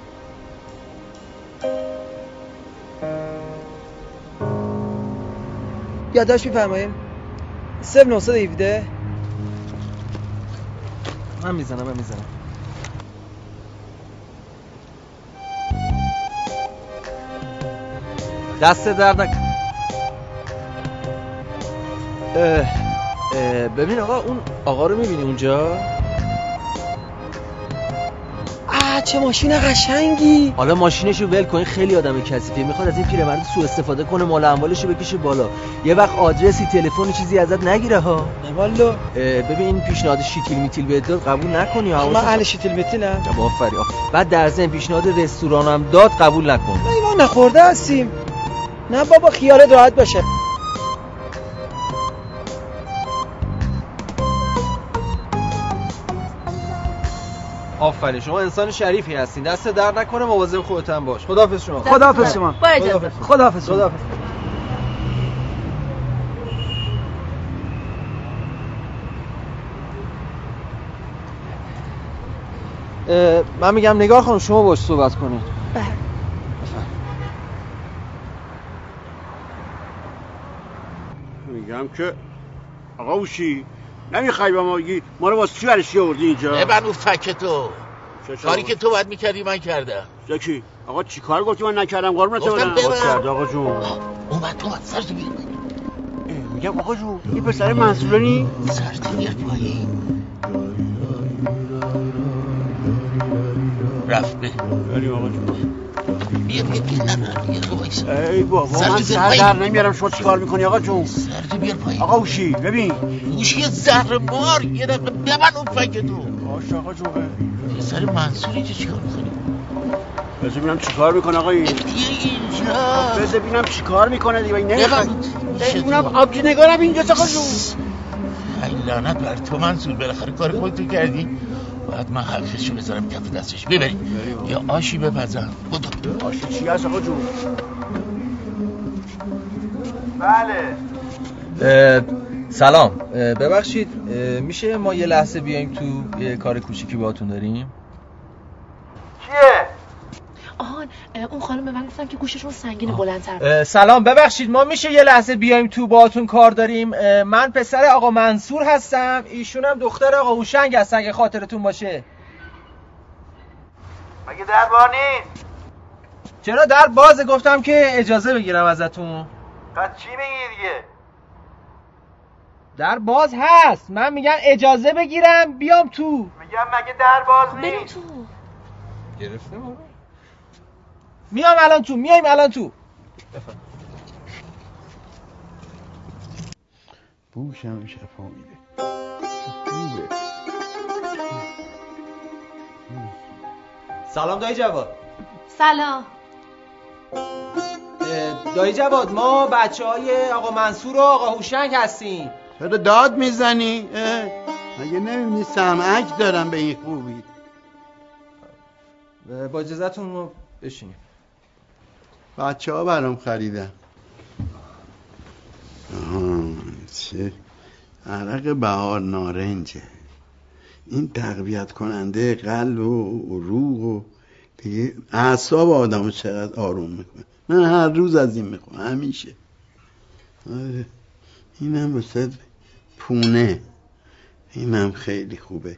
یادداشت میفرماییم. 0917 من می‌زنم من می‌زنم. دست درد نکن. ببین آقا اون آقا رو می‌بینی اونجا؟ آه چه ماشین قشنگی. حالا ماشینشو ول کن خیلی آدم کثیفه می‌خواد از این پیرمرد سوء استفاده کنه مال اموالشو بکشه بالا. یه وقت آدرسی تلفنی چیزی ازت نگیره ها. والا. ببین این پیشنهاد شیتیل میتیل بهت داد قبول نکنی ها من اهل شیتیل میتیلم آفرین. بعد در ضمن پیشنهاد رستورانم داد قبول نکن. ما نخورده هستیم. نه بابا خیالت راحت باشه. آفرین شما انسان شریفی هستین. دست در نکنه مواظب خودت هم باش. خداحافظ شما. خداحافظ شما. با اجازه. خداحافظ. خداحافظ خداحافظ. من میگم نگار خانم شما باش صحبت کنید. میگم که آقا اوشی نمی‌خوای با ما بگی ما رو واسه چی برشی آوردی اینجا؟ ببن اون فک تو؟ کاری که تو باید می‌کردی من کردم. زکی آقا چی کار گفتی من نکردم؟ قربونت گفتم برم. ببر. کرد آقا جون. اومد اومد سرتو بیار اه، میگم آقا جون این پسر منصورانی؟ سرتو بیار پایین. رفت به. بریم آقا جون. بیا بیا بیا نه نه وایسا ای. بابا من سر. در نمیارم. شما چیکار می‌کنی آقا جون؟ سرتو بیار پایین. آقا اوشی ببین. گوشی زهر مار یه دقیقه ببن اون فک تو. باش آقا جون. پسر منصور اینجا چیکار می‌کنی؟ بذار ببینم چیکار می‌کنه آقا این. اینجا. بذار ببینم چیکار می‌کنه دیگه. نمی‌خواد. اونم آبجی نگارم اینجا آقا جون. ای لعنت بر تو منصور. بالاخره کار خودتو کردی. باید من حرفشو بذارم کف دستش. ببری یا آشی بپزم بدو آشی چی هست آقا جون؟ بله. سلام. ببخشید میشه ما یه لحظه بیایم تو یه کار کوچیکی باهاتون داریم؟ کیه؟ اه، اون خانم به من گفتن که گوششون سنگین بلندتر سلام ببخشید ما میشه یه لحظه بیایم تو باهاتون کار داریم. من پسر آقا منصور هستم. ایشون هم دختر آقا هوشنگ هستن اگه خاطرتون باشه. مگه در نیست؟ چرا در بازه گفتم که اجازه بگیرم ازتون. پس چی میگی دیگه؟ در باز هست. من میگم اجازه بگیرم بیام تو. میگم مگه در باز بریم تو. گرفته میام الان تو میایم الان تو. بوشم شفا میده. خوبه سلام دایی جواد. سلام. دایی جواد ما بچه های آقا منصور و آقا هوشنگ هستیم. چرا داد می‌زنی؟ مگه نمی‌بینی سمعک دارم به این خوبی؟ با اجازتون رو بشینیم. بچه ها برام خریدن. آها چه؟ عرق بهار نارنجه. این تقویت کننده قلب و روح و دیگه اعصاب آدم چقدر آروم می‌کنه. من هر روز از این می‌خوام همیشه. آره اینم واسه پونه. اینم خیلی خوبه.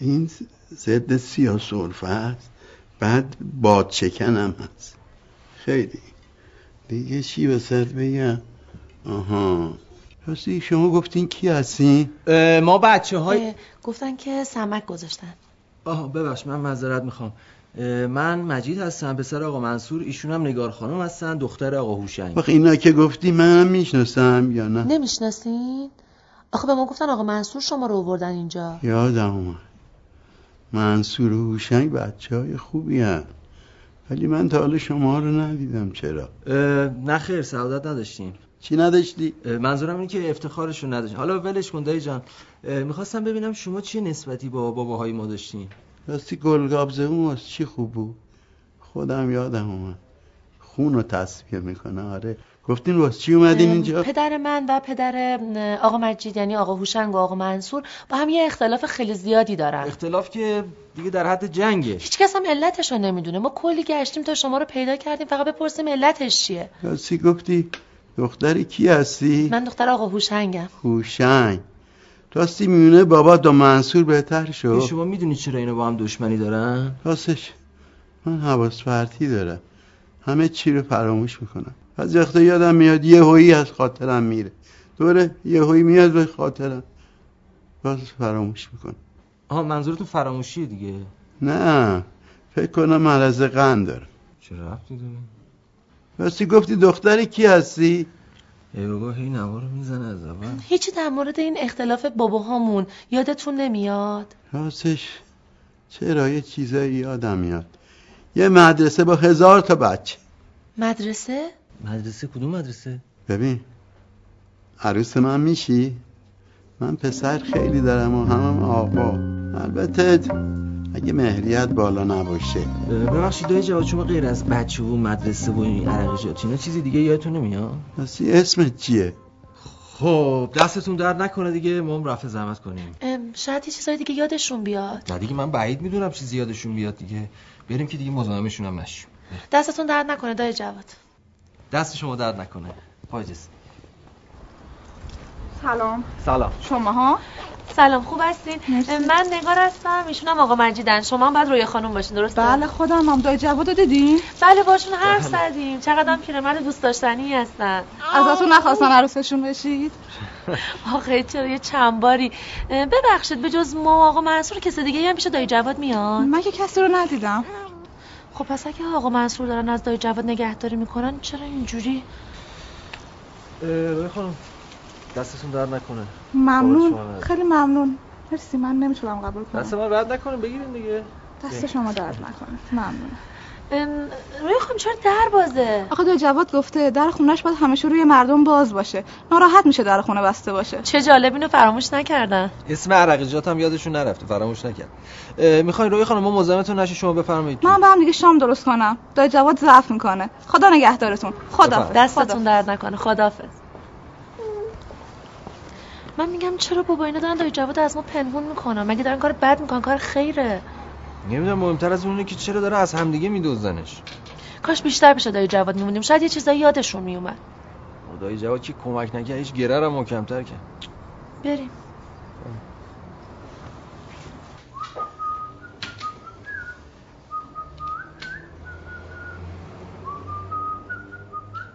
این ضد سرفه است. بعد باد شکن هم هست. خیلی. دیگه چی واسه بگم؟ آها. راستی شما گفتین کی هستین؟ ما بچه های گفتن که سمک گذاشتن. آه ببخش من معذرت می‌خوام. من مجید هستم پسر آقا منصور ایشون هم نگار خانم هستن دختر آقا هوشنگ. وقت اینا که گفتی منم می‌شناسم یا نه؟ نمی‌شناسین؟ آخه به ما گفتن آقا منصور شما رو آوردن اینجا. یادم اومد. منصور و هوشنگ بچه های خوبی هم. ولی من تا حالا شما رو ندیدم. چرا؟ نه خیر سعادت نداشتیم. چی نداشتی؟ منظورم اینه که افتخارشون نداشتیم. حالا ولش کن دایی جان. می‌خواستم ببینم شما چه نسبتی با باباهای ما داشتین؟ راستی گلگابزه اون چی خوب بود؟ خودم یادم اومد. خون رو تصفیه می‌کنه. آره. گفتین واسه چی اومدین اینجا؟ پدر من و پدر آقا مجید یعنی آقا هوشنگ و آقا منصور با هم یه اختلاف خیلی زیادی دارن. اختلاف که دیگه در حد جنگه. هیچ کس هم علتش رو نمی‌دونه. ما کلی گشتیم تا شما رو پیدا کردیم. فقط بپرسیم علتش چیه؟ راستی گفتی. دختری کی هستی؟ من دختر آقا هوشنگم. هوشنگ. راستی میونه بابا دا منصور بهتر شد. شما می‌دونی چرا اینا با هم دشمنی دارن؟ راستش. من حواس پرتی دارم. همه چی رو فراموش می‌کنم. از وقتا یادم میاد یه هویی از خاطرم میره. دوره یه هویی میاد به خاطرم. باز فراموش می‌کنم. آها منظورتون فراموشیه دیگه؟ نه فکر کنم مرض قند دارم چرا رفتی داره؟ راستی گفتی دختری کی هستی؟ ای بابا هی نوار رو می‌زنه از اول هیچی در مورد این اختلاف باباهامون یادتون نمیاد؟ راستش چرا؟ یه چیزایی یادم میاد. یه مدرسه با هزار تا بچه. مدرسه؟ مدرسه؟ کدوم مدرسه؟ ببین عروس من میشی؟ من پسر خیلی دارم و همم آقا. البته اگه مهریت بالا نباشه. ببخشید دایی جواد شما غیر از بچه و مدرسه و این عرقجات اینا چیزی دیگه یادتون نمیاد؟ راستی اسمت چیه؟ خب دستتون درد نکنه دیگه. ما هم رفع زحمت کنیم. شاید یه چیزای دیگه یادشون بیاد. نه دیگه من بعید می‌دونم چیزی یادشون بیاد دیگه. بریم که دیگه مزاحمشون هم نشیم. دستتون درد نکنه دای جواد. دست شما درد نکنه. پاجس سلام. سلام. شما ها سلام خوب هستین؟ من نگار هستم ایشون هم آقا مجیدن. شما هم باید روی خانم باشین درسته؟ بله خودم هم. دای جواد رو دیدین؟ بله باشون حرف زدیم. چقدر هم پیرمرد دوست داشتنی هستن. ازتون نخواستن عروسشون بشید. آخه چرا یه چند باری. ببخشید به جز ما آقا منصور کسی دیگه هم پیش دای جواد میاد؟ من که کسی رو ندیدم. خب پس اگه آقا منصور دارن از دای جواد نگهداری می‌کنن چرا اینجوری؟ روی خانم دستتون درد نکنه. ممنون. نداره. خیلی ممنون. مرسی من نمی‌تونم قبول دست کنم من رد نکنیم بگیریم دیگه. دست شما درد نکنه. ممنون. روی خانم چرا در بازه؟ آقا دای جواد گفته در خونش باید همیشه روی مردم باز باشه. ناراحت میشه در خونه بسته باشه. چه جالب اینو فراموش نکردن. اسم عرقجات هم یادشون نرفته فراموش نکرد. می‌خواین روی خانم ما مزاحمتون نشه شما بفرمایید. من با هم دیگه شام درست کنم. دای جواد ضعف می‌کنه. خدا نگهدارتون. خدا دستتون درد نکنه. خدافظ. من میگم چرا بابا اینا دارن دای جواد از ما پنهون می‌کنن؟ مگه دارن کار بد می‌کنن؟ کار خیره. نمی‌دونم مهمتر از اونه که چرا داره از همدیگه میدوزنش. کاش بیشتر پیش دای جواد میمونیم. شاید یه چیزایی یادشون میومد. خدای جواد که کمک نکرد هیچ گره رو محکمتر کرد. بریم.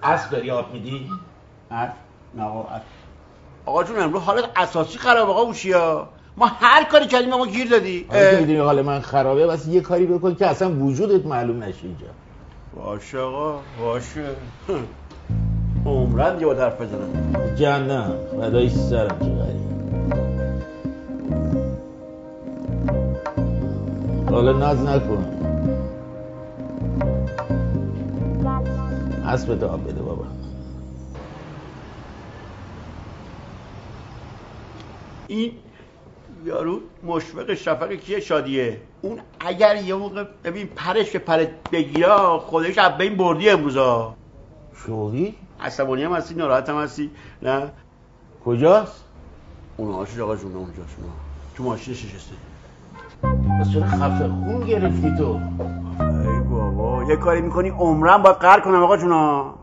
اسب داری آب میدی؟ عرف نه آقا عرف. آقا جون امروز حالت اساسی خراب آقا اوشیا ما هر کاری کردیم ما گیر دادی. آره می‌دونی حال من خرابه بس یه کاری بکن که اصلا وجودت معلوم نشه اینجا. باشه آقا باشه. عمرن یه با حرف بزنم. جهنم فدای سرم غریب. حالا ناز نکن. اسب آب بده بابا. این یارو مشفق شفق کیه؟ شادیه. اون اگر یه موقع ببین پرش که پرت بگیرا خودش از بین بردی امروزا. شوقی؟ عصبانی هم هستی ناراحت هم هستی. نه. کجاست؟ اون آشش آقا جونه اونجاست نه. تو ماشینش نشسته. بس چرا خفه خون گرفتی تو؟ ای بابا یه کاری می‌کنی؟ عمرم باید قهر کنم آقا جونا.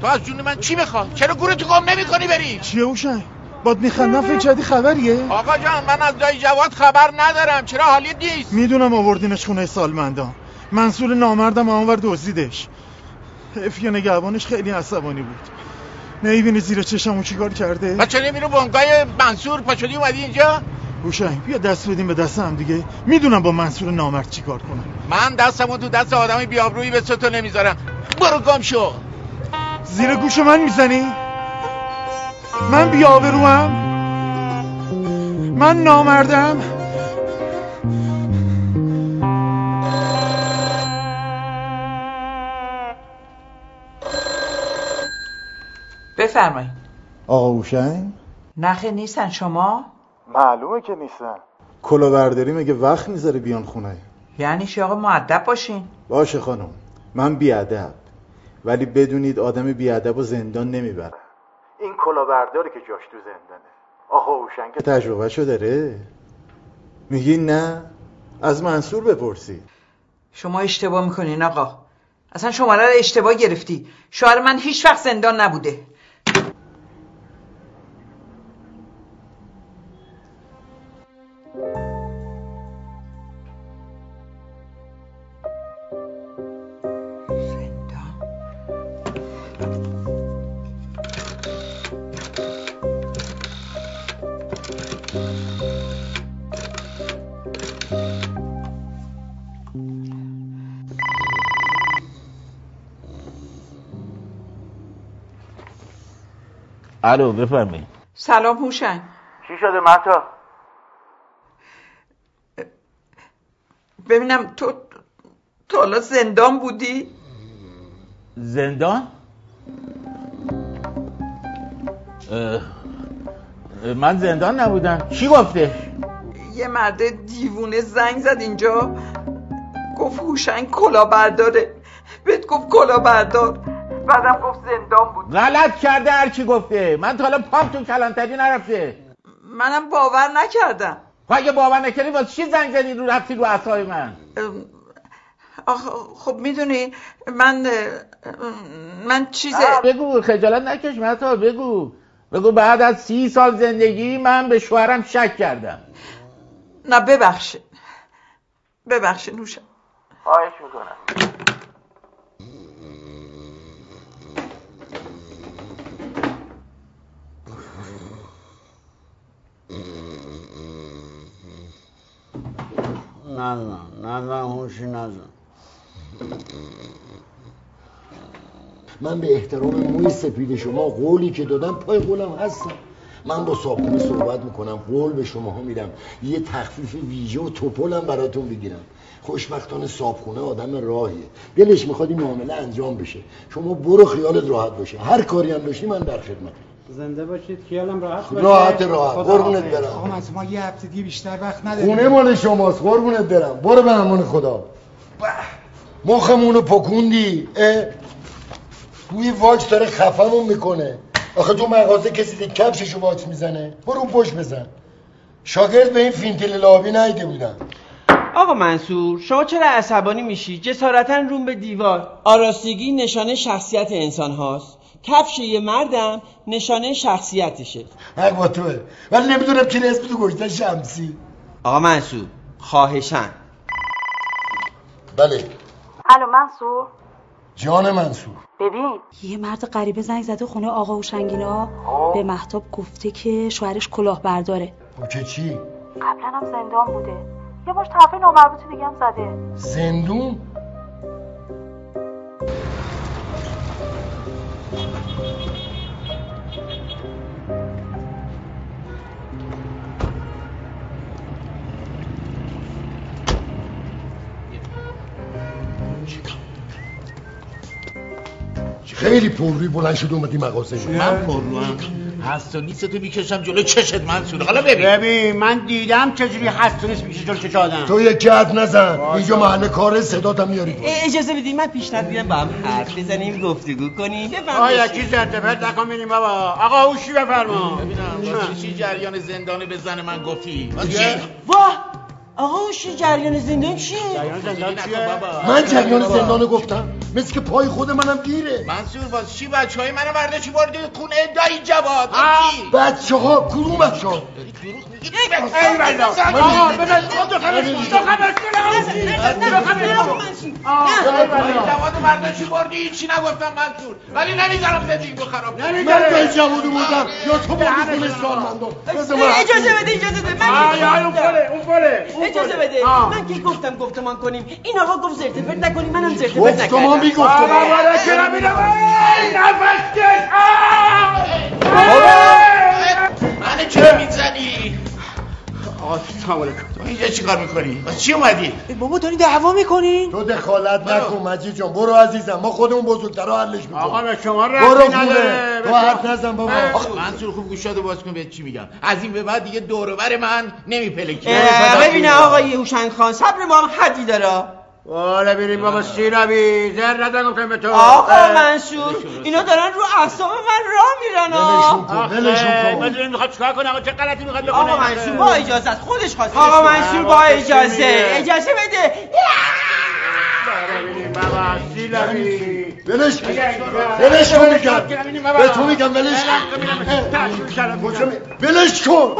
تو از جون من چی می‌خواد؟ چرا گورتو گم نمی کنی بری؟ چیه اوشن؟ باد میخندم فکر کردی خبریه؟ آقا جان من از دایی جواد خبر ندارم. چرا حالی نیست؟ می‌دونم آوردینش خونه سالمندان منصور نامردم اونور دزدیدش. که نگهبانش خیلی عصبانی بود. نمی‌بینی زیر چشمو چیکار کرده؟ بچه نمیرو بانگای منصور؟ پاشدی اومدی اینجا؟ هوشنگ بیا دست بدیم به دست هم دیگه. می‌دونم با منصور نامرد چیکار کنم. من دستمو تو دست آدمی بیابرویی به تو نمی‌ذارم. برو گم شو. زیر گوش من می‌زنی؟ من بیابروم من نامردم. بفرمایید. آقا هوشنگ نخه نیستن شما؟ معلومه که نیستن. کلاورداری مگه وقت می‌ذاره بیان خونه؟ یعنی چی آقا معدب باشین. باشه خانم. من بیادب. ولی بدونید آدم بیادب و زندان نمی‌برم این کلاهبرداری که جاش تو زندانه. آقا هوشنگ که تجربه شو داره. میگی نه؟ از منصور بپرسی. شما اشتباه می‌کنین آقا. اصلا شماره رو اشتباه گرفتی. شوهر من هیچ وقت زندان نبوده. الو بفرمایید. سلام هوشنگ. چی شده متا ببینم تو تو حالا زندان بودی؟ زندان؟ اه، من زندان نبودم. کی گفته؟ یه مرد دیوونه زنگ زد اینجا. گفت هوشنگ کلا برداره بهت گفت کلا بردار بعدم گفت زندان بود. غلط کرده هر کی گفته. من تا حالا پام تو کلانتری نرفته. منم باور نکردم. خب اگه باور نکردی واسه چی زنگ زدی رو رفتی رو اعصاب من؟ آخ خب می‌دونی من من چیز بگو خجالت نکش متا بگو. بگو بعد از سی سال زندگی من به شوهرم شک کردم. نه ببخشید. ببخشید نوشم. خواهش می‌کنم. نزن نزن هوشی نزن من به احترام موی سپید شما قولی که دادم پای قولم هستم. من با صابخونه صحبت می‌کنم قول به شما ها میدم. یه تخفیف ویژه و توپلم براتون بگیرم خوشبختانه صابخونه آدم راهیه. دلش می‌خواد این معامله انجام بشه. شما برو خیالت راحت باشه. هر کاری هم داشتی من در خدمت زنده باشید. خیالم راحت باشه. راحت راحت. قربونت. برم. آقا از ما یه هفته دیگه بیشتر وقت نداریم. خونه مال شماست. قربونت برم. برو به امان خدا. مخمونو پکوندی. اه؟ بوی واکس داره خفمون می‌کنه. آخه تو مغازه کسی دید کفششو واکس می‌زنه. برو پشت بزن. شاگرد به این فینتیل لابی نیده بودم آقا منصور شما چرا عصبانی میشی؟ جسارتا روم به دیوار. آراستگی نشانه شخصیت انسان هاست. کفش یه مردم نشانه شخصیتشه. حق با توه. ولی نمی‌دونم کی اسم تو گشتن شمسی. آقا منصور خواهشن بله. الو منصور. جان منصور. ببین. یه مرد غریبه زنگ زده خونه آقا هوشنگینا به محتاب گفته که شوهرش کلاه برداره با که چی؟ قبلا هم زندان بوده. یه باش طرفه نامربوطی دیگه هم زده. زندون؟ خیلی پرروی بلند شد اومدی مغازه. من پرروم هست و نیست تو می‌کشم جلو چشت منصور. حالا ببین. ببین من دیدم چجوری هست و نیست میشه جلو چش آدم تو یک حرف نزن. اینجا محل کار صداتم میاری. اجازه بدید من پیشنهاد میدم با هم حرف بزنیم گفتگو کنیم. آقا یکی زرد پرد نکن بینیم بابا. آقا هوشی بفرما. ببینم چی جریان زندان به زن من گفتی؟ واه! آقا اوشی جریان زندان چیه؟ جریان زندان چیه؟ من جریان زندان گفتم. مثل که پای خود منم گیره. منصور واسه چی بچه های منو برداشتی بردی خونه دایی جواد بچه ها کدوم بچه ها ای بلا آقا برداشتی بردی هیچی نگفتم منصور. ولی نمی‌ذارم زندگی بخراب من به جواد بودم. یا تو بردی خونه سالمندم بذار من اجازه بده اجازه بده. من آی آی اون اون اجازه بده من که گفتم گفتمان کنیم این آقا گفت زرت پرت نکنیم منم زرت پرت نکردم گفتمان بی گفتمان آقا بارک نمیدم ای نفس کش من چرا می‌زنی آقا سلام علیکم تو اینجا چیکار می‌کنی؟ چی اومدی؟ بابا داری دعوا می‌کنی؟ تو دخالت نکن مجید جان. برو عزیزم. ما خودمون بزرگترا حلش می‌کنیم. آقا به شما خونه. نداره تو حرف نزن بابا. منصور خوب گوشاتو باز کن بهت چی میگم. از این به بعد دیگه دور بر من نمیپلکی ببینه آقای هوشنگ خان صبر ما هم حدی داره. والا بریم بابا سیرابی زر نزن گفتم به تو آقا. منصور اینا دارن رو اعصاب من راه میرن آخه، بدونیم می‌خواد چیکار کنه آقا چه غلطی می‌خواد بکنه آقا منصور با اجازه است خودش خواسته آقا منصور با اجازه اجازه بده بابا سیرابی ولش کن ولش کن میگم به تو میگم ولش کن ولش کن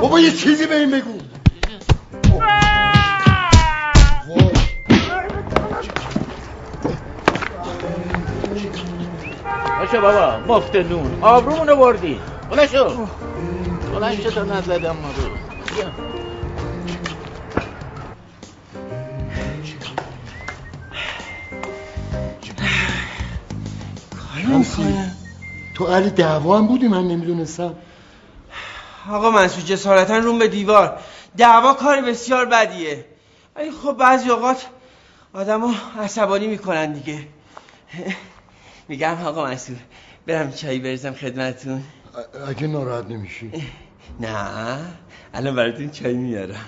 بابا یه چیزی به این بگو باشه بابا مفت نون آبرومونو بردی. بلند شو. بلند شو تا نزدم ما رو. تو علی دعوا هم بودی من نمی‌دونستم. آقا منصور جسارتا روم به دیوار. دعوا کار بسیار بدیه. ولی خب بعضی اوقات آدمو عصبانی می‌کنن دیگه. میگم آقا منصور برم چایی بریزم خدمتتون. اگه ناراحت نمیشی. نه الان براتون چای میارم.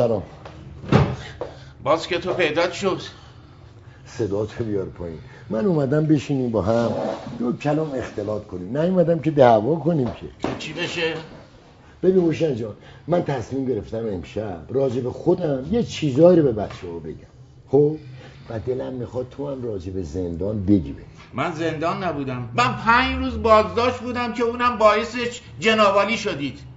سلام. باز که تو پیدات شد. صداتو بیار پایین. من اومدم بشینیم با هم. دو کلام اختلاط کنیم. نیومدم که دعوا کنیم که. چی بشه؟ ببین موشن جان من تصمیم گرفتم امشب راجع به خودم یه چیزایی رو به بچه ها بگم. خب؟ و دلم می‌خواد تو هم راجع به زندان بگی بگی. من زندان نبودم. من پنج روز بازداشت بودم که اونم باعثش جنابالی شدید.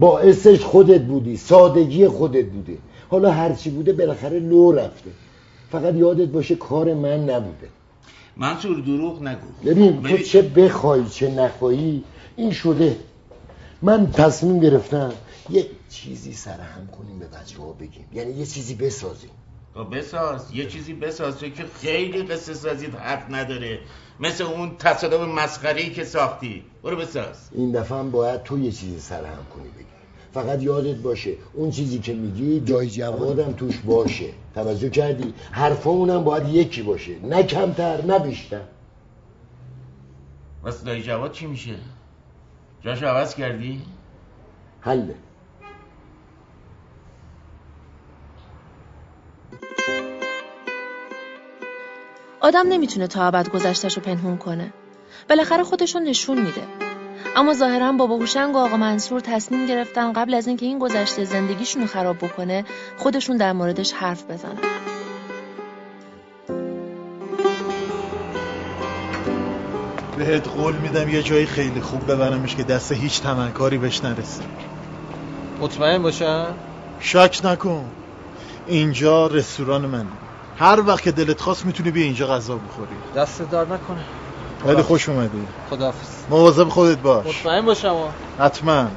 باعثش خودت بودی سادگی خودت بوده حالا هرچی بوده بالاخره لو رفته. فقط یادت باشه کار من نبوده. منصور دروغ نگو. ببین تو چه بخوای چه نخوایی این شده. من تصمیم گرفتم یه چیزی سرهم کنیم به بچه ها بگیم. یعنی یه چیزی بسازیم. تو بساز یه چیزی بساز تو که خیلی قصه سازی حق نداره. مثل اون تصادف مسخره که ساختی. برو بساز. این دفعه هم باید تو یه چیزی سرهم کنی بگی. فقط یادت باشه اون چیزی که میگی جای جوادم توش باشه توجه کردی حرفامونم باید یکی باشه نه کمتر نه بیشتر واسه دایی جواد چی میشه؟ جاشو عوض کردی؟ حله آدم نمی‌تونه تا ابد گذشتش رو پنهون کنه. بالاخره خودش رو نشون میده. اما ظاهرا بابا هوشنگ و آقا منصور تصمیم گرفتن قبل از اینکه این گذشته زندگیشون رو خراب بکنه خودشون در موردش حرف بزنن. بهت قول میدم یه جایی خیلی خوب ببرمش که دست هیچ تمنکاری بهش نرسه. مطمئن باشم؟ شک نکن. اینجا رستوران منه. هر وقت که دلت خواست می‌تونی بیا اینجا غذا بخوری. دست دار نکنه. خیلی خوش اومدی. خداحافظ. مواظب خودت باش. مطمئن باشم. حتما.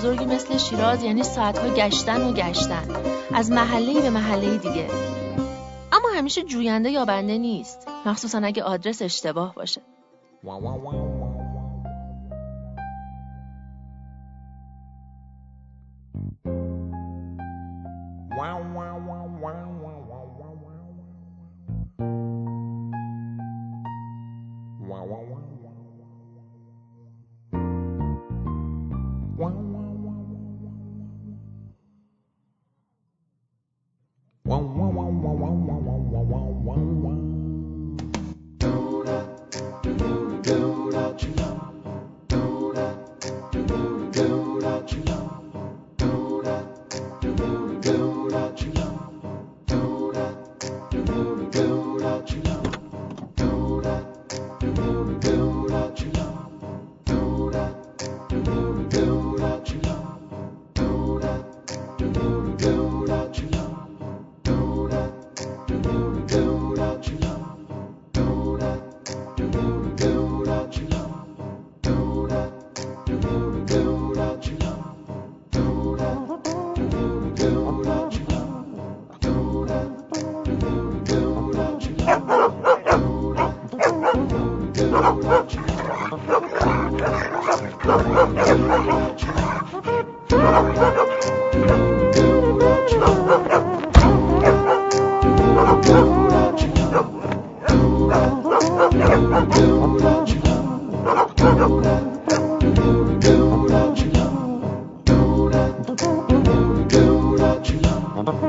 بزرگی مثل شیراز یعنی ساعتها گشتن و گشتن. از محله به محله دیگه. اما همیشه جوینده یابنده نیست. مخصوصا اگه آدرس اشتباه باشه.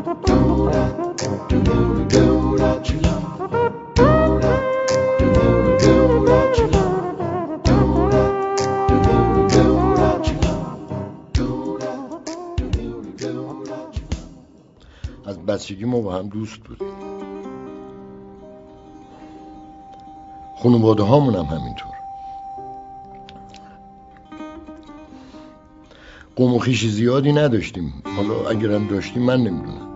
از بچگی ما با هم دوست بودیم. خانواده هامون هم همینطور. قوم و خیش زیادی نداشتیم. حالا اگرم داشتیم من نمی‌دونم.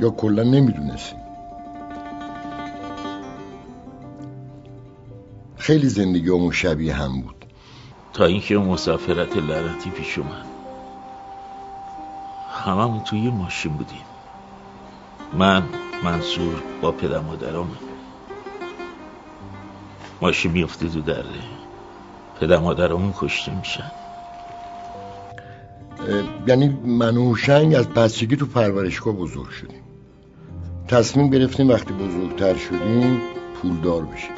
یا کلا نمی‌دونستیم خیلی زندگی شبیه هم بود تا اینکه مسافرت لعنتی پیش اومد هممون توی یه ماشین بودیم من منصور با پدر مادرم ماشین میفته تو دره پدر مادرمون کشته میشن یعنی من و هوشنگ از بچگی تو پرورشگاه بزرگ شدیم تصمیم گرفتیم وقتی بزرگتر شدیم پولدار بشیم.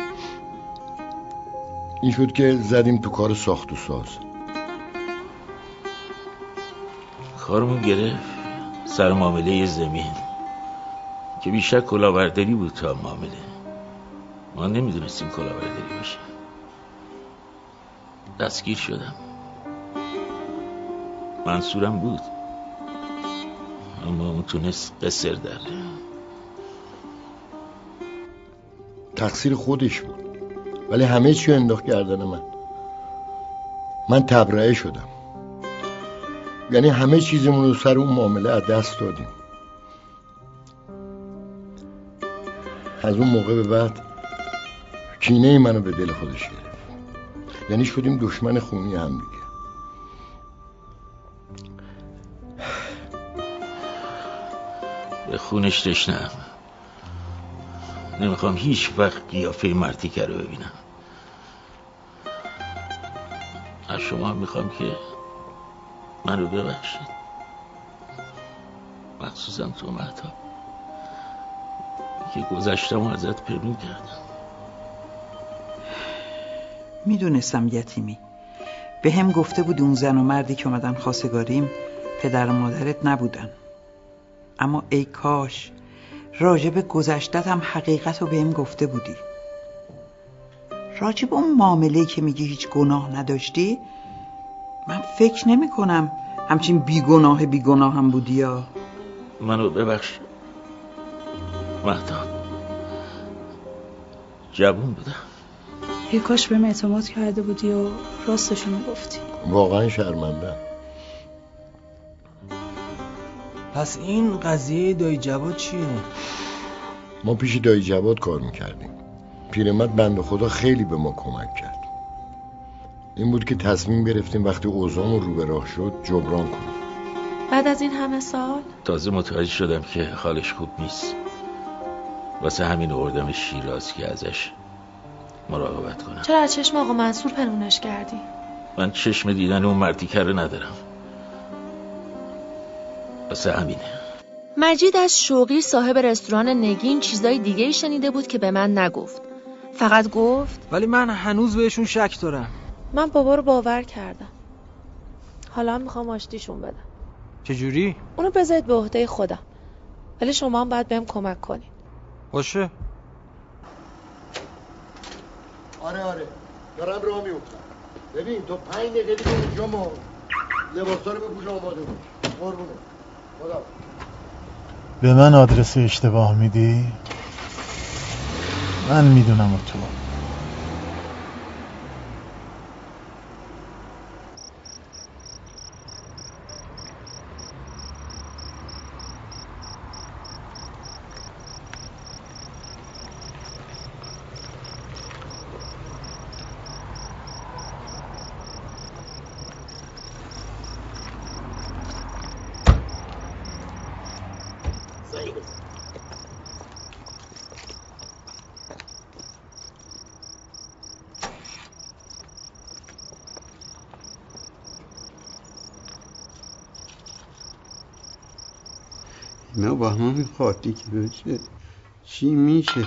این شد که زدیم تو کار ساخت و ساز. کارمون گرفت. سر معامله زمین. که بیشتر کلاورداری بود تا معامله. ما نمی‌دونستیم کلاورداری باشه. دستگیر شدم. منصورم بود. اما اون تونست قصر در تقصیر خودش بود. ولی همه چی انداخت گردن من. من تبرئه شدم. یعنی همه چیزمون رو سر اون معامله از دست دادیم. از اون موقع به بعد کینه منو به دل خودش گرفت. یعنی شدیم دشمن خونی هم دیگه. به خونش تشنم نمی‌خوام هیچ وقت قیافه مرتیکه رو ببینم. از شما می‌خوام که من رو ببخشید. مخصوصا تو محتاب که گذشتم ازت پنون کردم. می‌دونستم یتیمی. به هم گفته بود اون زن و مردی که اومدن خواستگاریم پدر و مادرت نبودن. اما ای کاش راجب گذشتت هم حقیقت رو به هم گفته بودی. راجب اون معامله که میگی هیچ گناه نداشتی من فکر نمی کنم همچین بیگناه بیگناه هم بودی یا. منو ببخش. مهدان. جوون بودم. یه کاش بهم اعتماد کرده بودی و راستشو می‌گفتی واقعا شرمنده. پس این قضیه دایی جواد چیه؟ ما پیش دایی جواد کار می‌کردیم. پیرمرد بند خدا خیلی به ما کمک کرد. این بود که تصمیم گرفتیم وقتی اوضاعمون رو به راه شد جبران کنیم. بعد از این همه سال؟ تازه متوجه شدم که حالش خوب نیست. واسه همین آوردم شیراز که ازش مراقبت کنم. چرا از چشم آقا منصور پنونش کردی؟ من چشم دیدن اون مرتیکه رو ندارم. واسه همینه. مجید از شوقی صاحب رستوران نگین چیزای دیگه ای شنیده بود که به من نگفت. فقط گفت ولی من هنوز بهشون شک دارم. من بابا رو باور کردم. حالا هم می‌خوام آشتیشون بدم. چجوری؟ اونو بذارید به عهده خودم. ولی شما هم باید بهم کمک کنید. باشه. آره آره. دارم راه میفتم ببین تو پنج دقیقه دیگه اینجا ما لباسا رو بپوش آماده باش. قربونه به من آدرس اشتباه میدی؟ من می‌دونم و تو همین خاطی که بشه چی میشه؟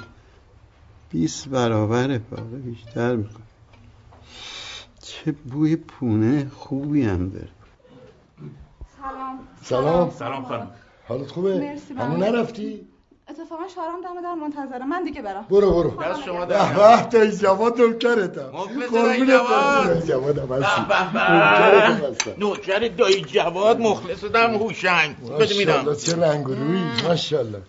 بیست برابر باقی بیشتر می‌کنه. چه بوی پونه خوبی هم داره. سلام. سلام. سلام خانم. حالت خوبه؟ مرسی، هنو. نرفتی؟ اتفاقا شارم دم در منتظره من دیگه برم. برو برو. دست شما به به دایی جواد نوکرتم مخلص قربونت دایی جواد. هستم نوکر دایی جواد مخلص دم هوشنگ. بده میرم ماشاءالله چه رنگ و روی. ماشاءالله.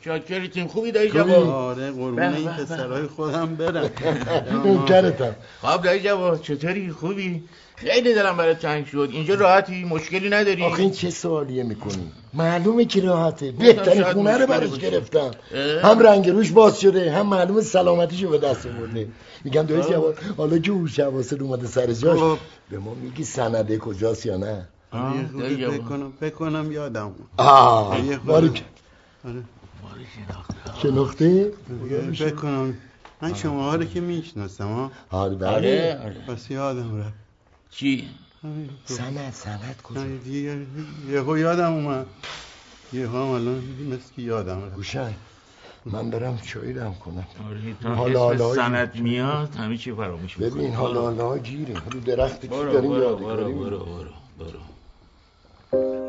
تیم خوبی دایی؟ جواد؟ آره قربون به این. پسرهای خودم برم. نوکرتم خب دایی جواد چطوری؟ خوبی؟ خیلی دلم برات تنگ شد اینجا راحتی مشکلی نداری آخه این چه سوالیه می‌کنی معلومه که راحته بهترین خونه رو براش. گرفتم؟ هم رنگ روش باز شده هم معلومه سلامتیشو به دست آورده میگم خب. جواد حالا که هوش حواست اومده سر جاش خب. به ما میگی سنده کجاست یا نه آره، یه دایی خورده جواد. فکر کنم فکر کنم یادم. آه. باریک آره. شناخته فکر کنم من شما رو که می‌شناسم ها آره آره بله. پس یادم رفت چی؟ همین. سند سند کجا؟ دیگه یهو یادم اومد. یهو هم الان مثل که یادم رفت. گوشنگ من برم چایی دم کنم. آره تا حالا حالا سند میاد همه چی فراموش می‌کنی ببین حالا حالا گیره رو درختی که برو داریم یادگاری برو. برو برو برو.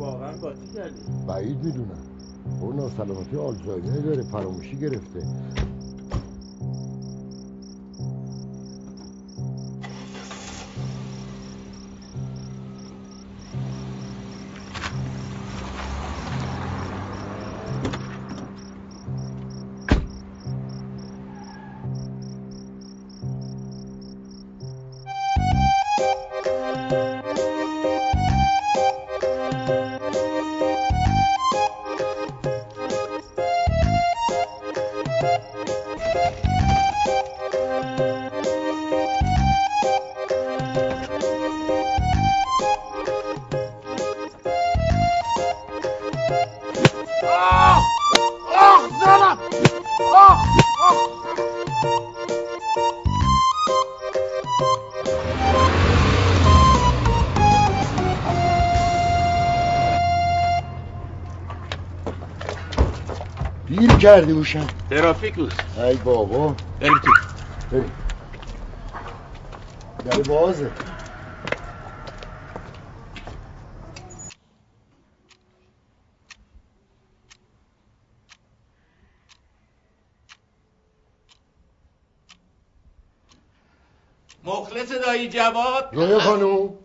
واقعا بازی کرده بعید می‌دونم. اون ناسلامتی آلزایمر داره فراموشی گرفته. دیر کردی اوشن ترافیک ای بابا. بریم تو. بریم. در بازه. مخلص دایی جواد. رویا خانوم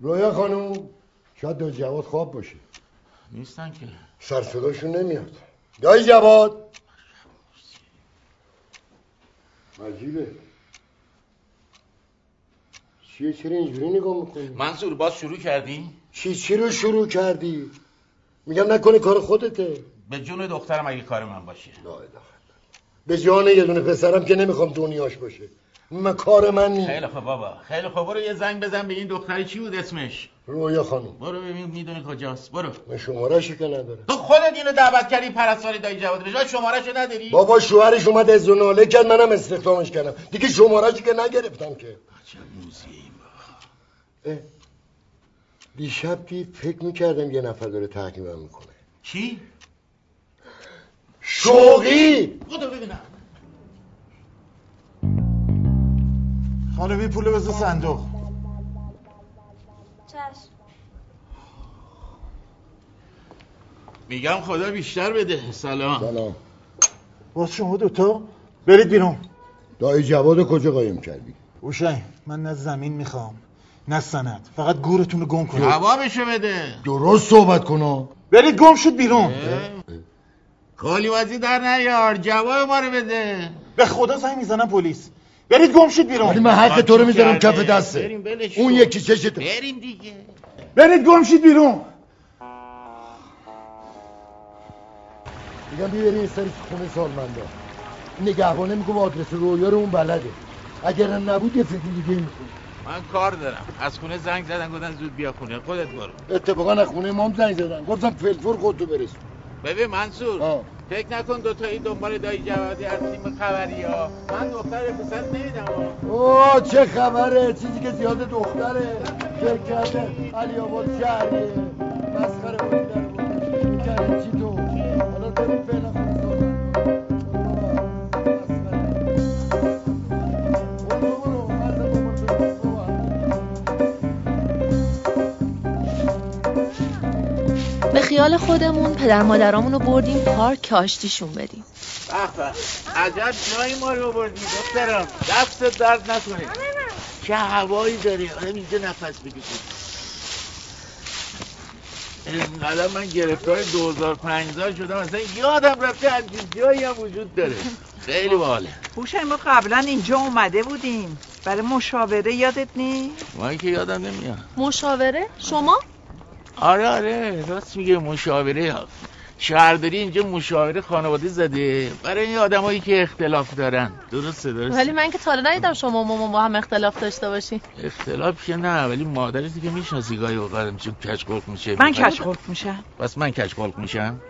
رویا خانوم شاید دایی جواد خواب باشه. نیستن که. سر صداشون نمیاد. دایی جواد. عجیبه. چیه؟ چرا اینجوری نگاه می‌کنی؟ منصور باز شروع کردی؟ چی چی رو شروع کردی؟ میگم نکنه کار خودته. به جون دخترم اگه کار من باشه. به جان یه دونه پسرم که نمی‌خوام دنیاش باشه. من کار من نیست. خیلی خوب بابا. خیلی خوب. برو یه زنگ بزن به این دختری. چی بود اسمش؟ رویا خانم. برو ببین می‌دونی کجاست. برو. من شمارهشو که نداره تو خودت اینو دعوت کردی پرستاری دایی جواد رجا. شمارهشو نداری؟ بابا شوهرش اومد از ناله کرد منم استخدامش کردم. دیگه شمارهشو که نگرفتم که. چه موزیه این اه. دیشب که فکر می‌کردم یه نفر داره تعقیبم می‌کنه. چی؟ شوقی! خودو ببینم. خانم این پول بذار صندوق. چشم. میگم خدا بیشتر بده. سلام. سلام. باز شما دوتا برید بیرون. دایی جواد کجا قایم کردی؟ اوشنگ من نه زمین می‌خوام نه سند فقط گورتون رو گم کنید. جوابشو بده. درست صحبت کنو برید گم شد بیرون. کالی وزی در نیار. جواب ما رو بده. به خدا زنگ می‌زنم پلیس. برید گم شید بیرون. ولی من حق تو رو می‌ذارم کف دسته. اون. یکی چشت بریم دیگه. برید گم شید بیرون. میگم بیبری این سری خونه سالمنده. نگهبانه میگم آدرس رویا رو اون بلده. اگر نبود یه فکر دیگه می‌کنه من کار دارم. از خونه زنگ زدن گفتن زود بیا خونه. خودت برو. اتفاقا از خونه مام زنگ زدن. گفتم فلفور خودتو برسون. ببین منصور آه. فکر نکن دوتایی دنبال دایی جوادی از تیم خبری ها. من دختر پسر نمیدم ها. اوه چه خبره؟ چیزی که زیاد دختره. فکر کرده علی آباد شهریه. مسخره بازی در بود چی تو؟ حالا بریم فعلا خیال خودمون پدر مادرامون رو بردیم پارک که آشتیشون بدیم. به به. عجب جایی ما رو بردی دخترم. دست درد نکنه. چه هوایی داری؟ آدم اینجا نفس بکشید اینقدر من گرفتار 2005 شدم اصلا یادم رفته همچین جایی هم وجود داره. خیلی باحاله. هوشنگ ما قبلا اینجا اومده بودیم. برای مشاوره یادت نیست؟ من که یادم نمیاد. مشاوره؟ شما؟ آره آره راست میگه مشاوره شهرداری اینجا مشاوره خانواده زده. برای این آدمایی که اختلاف دارن. درسته درسته. ولی من که تا ندیدم شما و مامان با هم اختلاف داشته باشین. اختلاف که نه ولی مادرتی که می‌شناسی گاهی اوقات میشه کچ قلق میشه. من خورد میشم. پس من کچ قلق میشم؟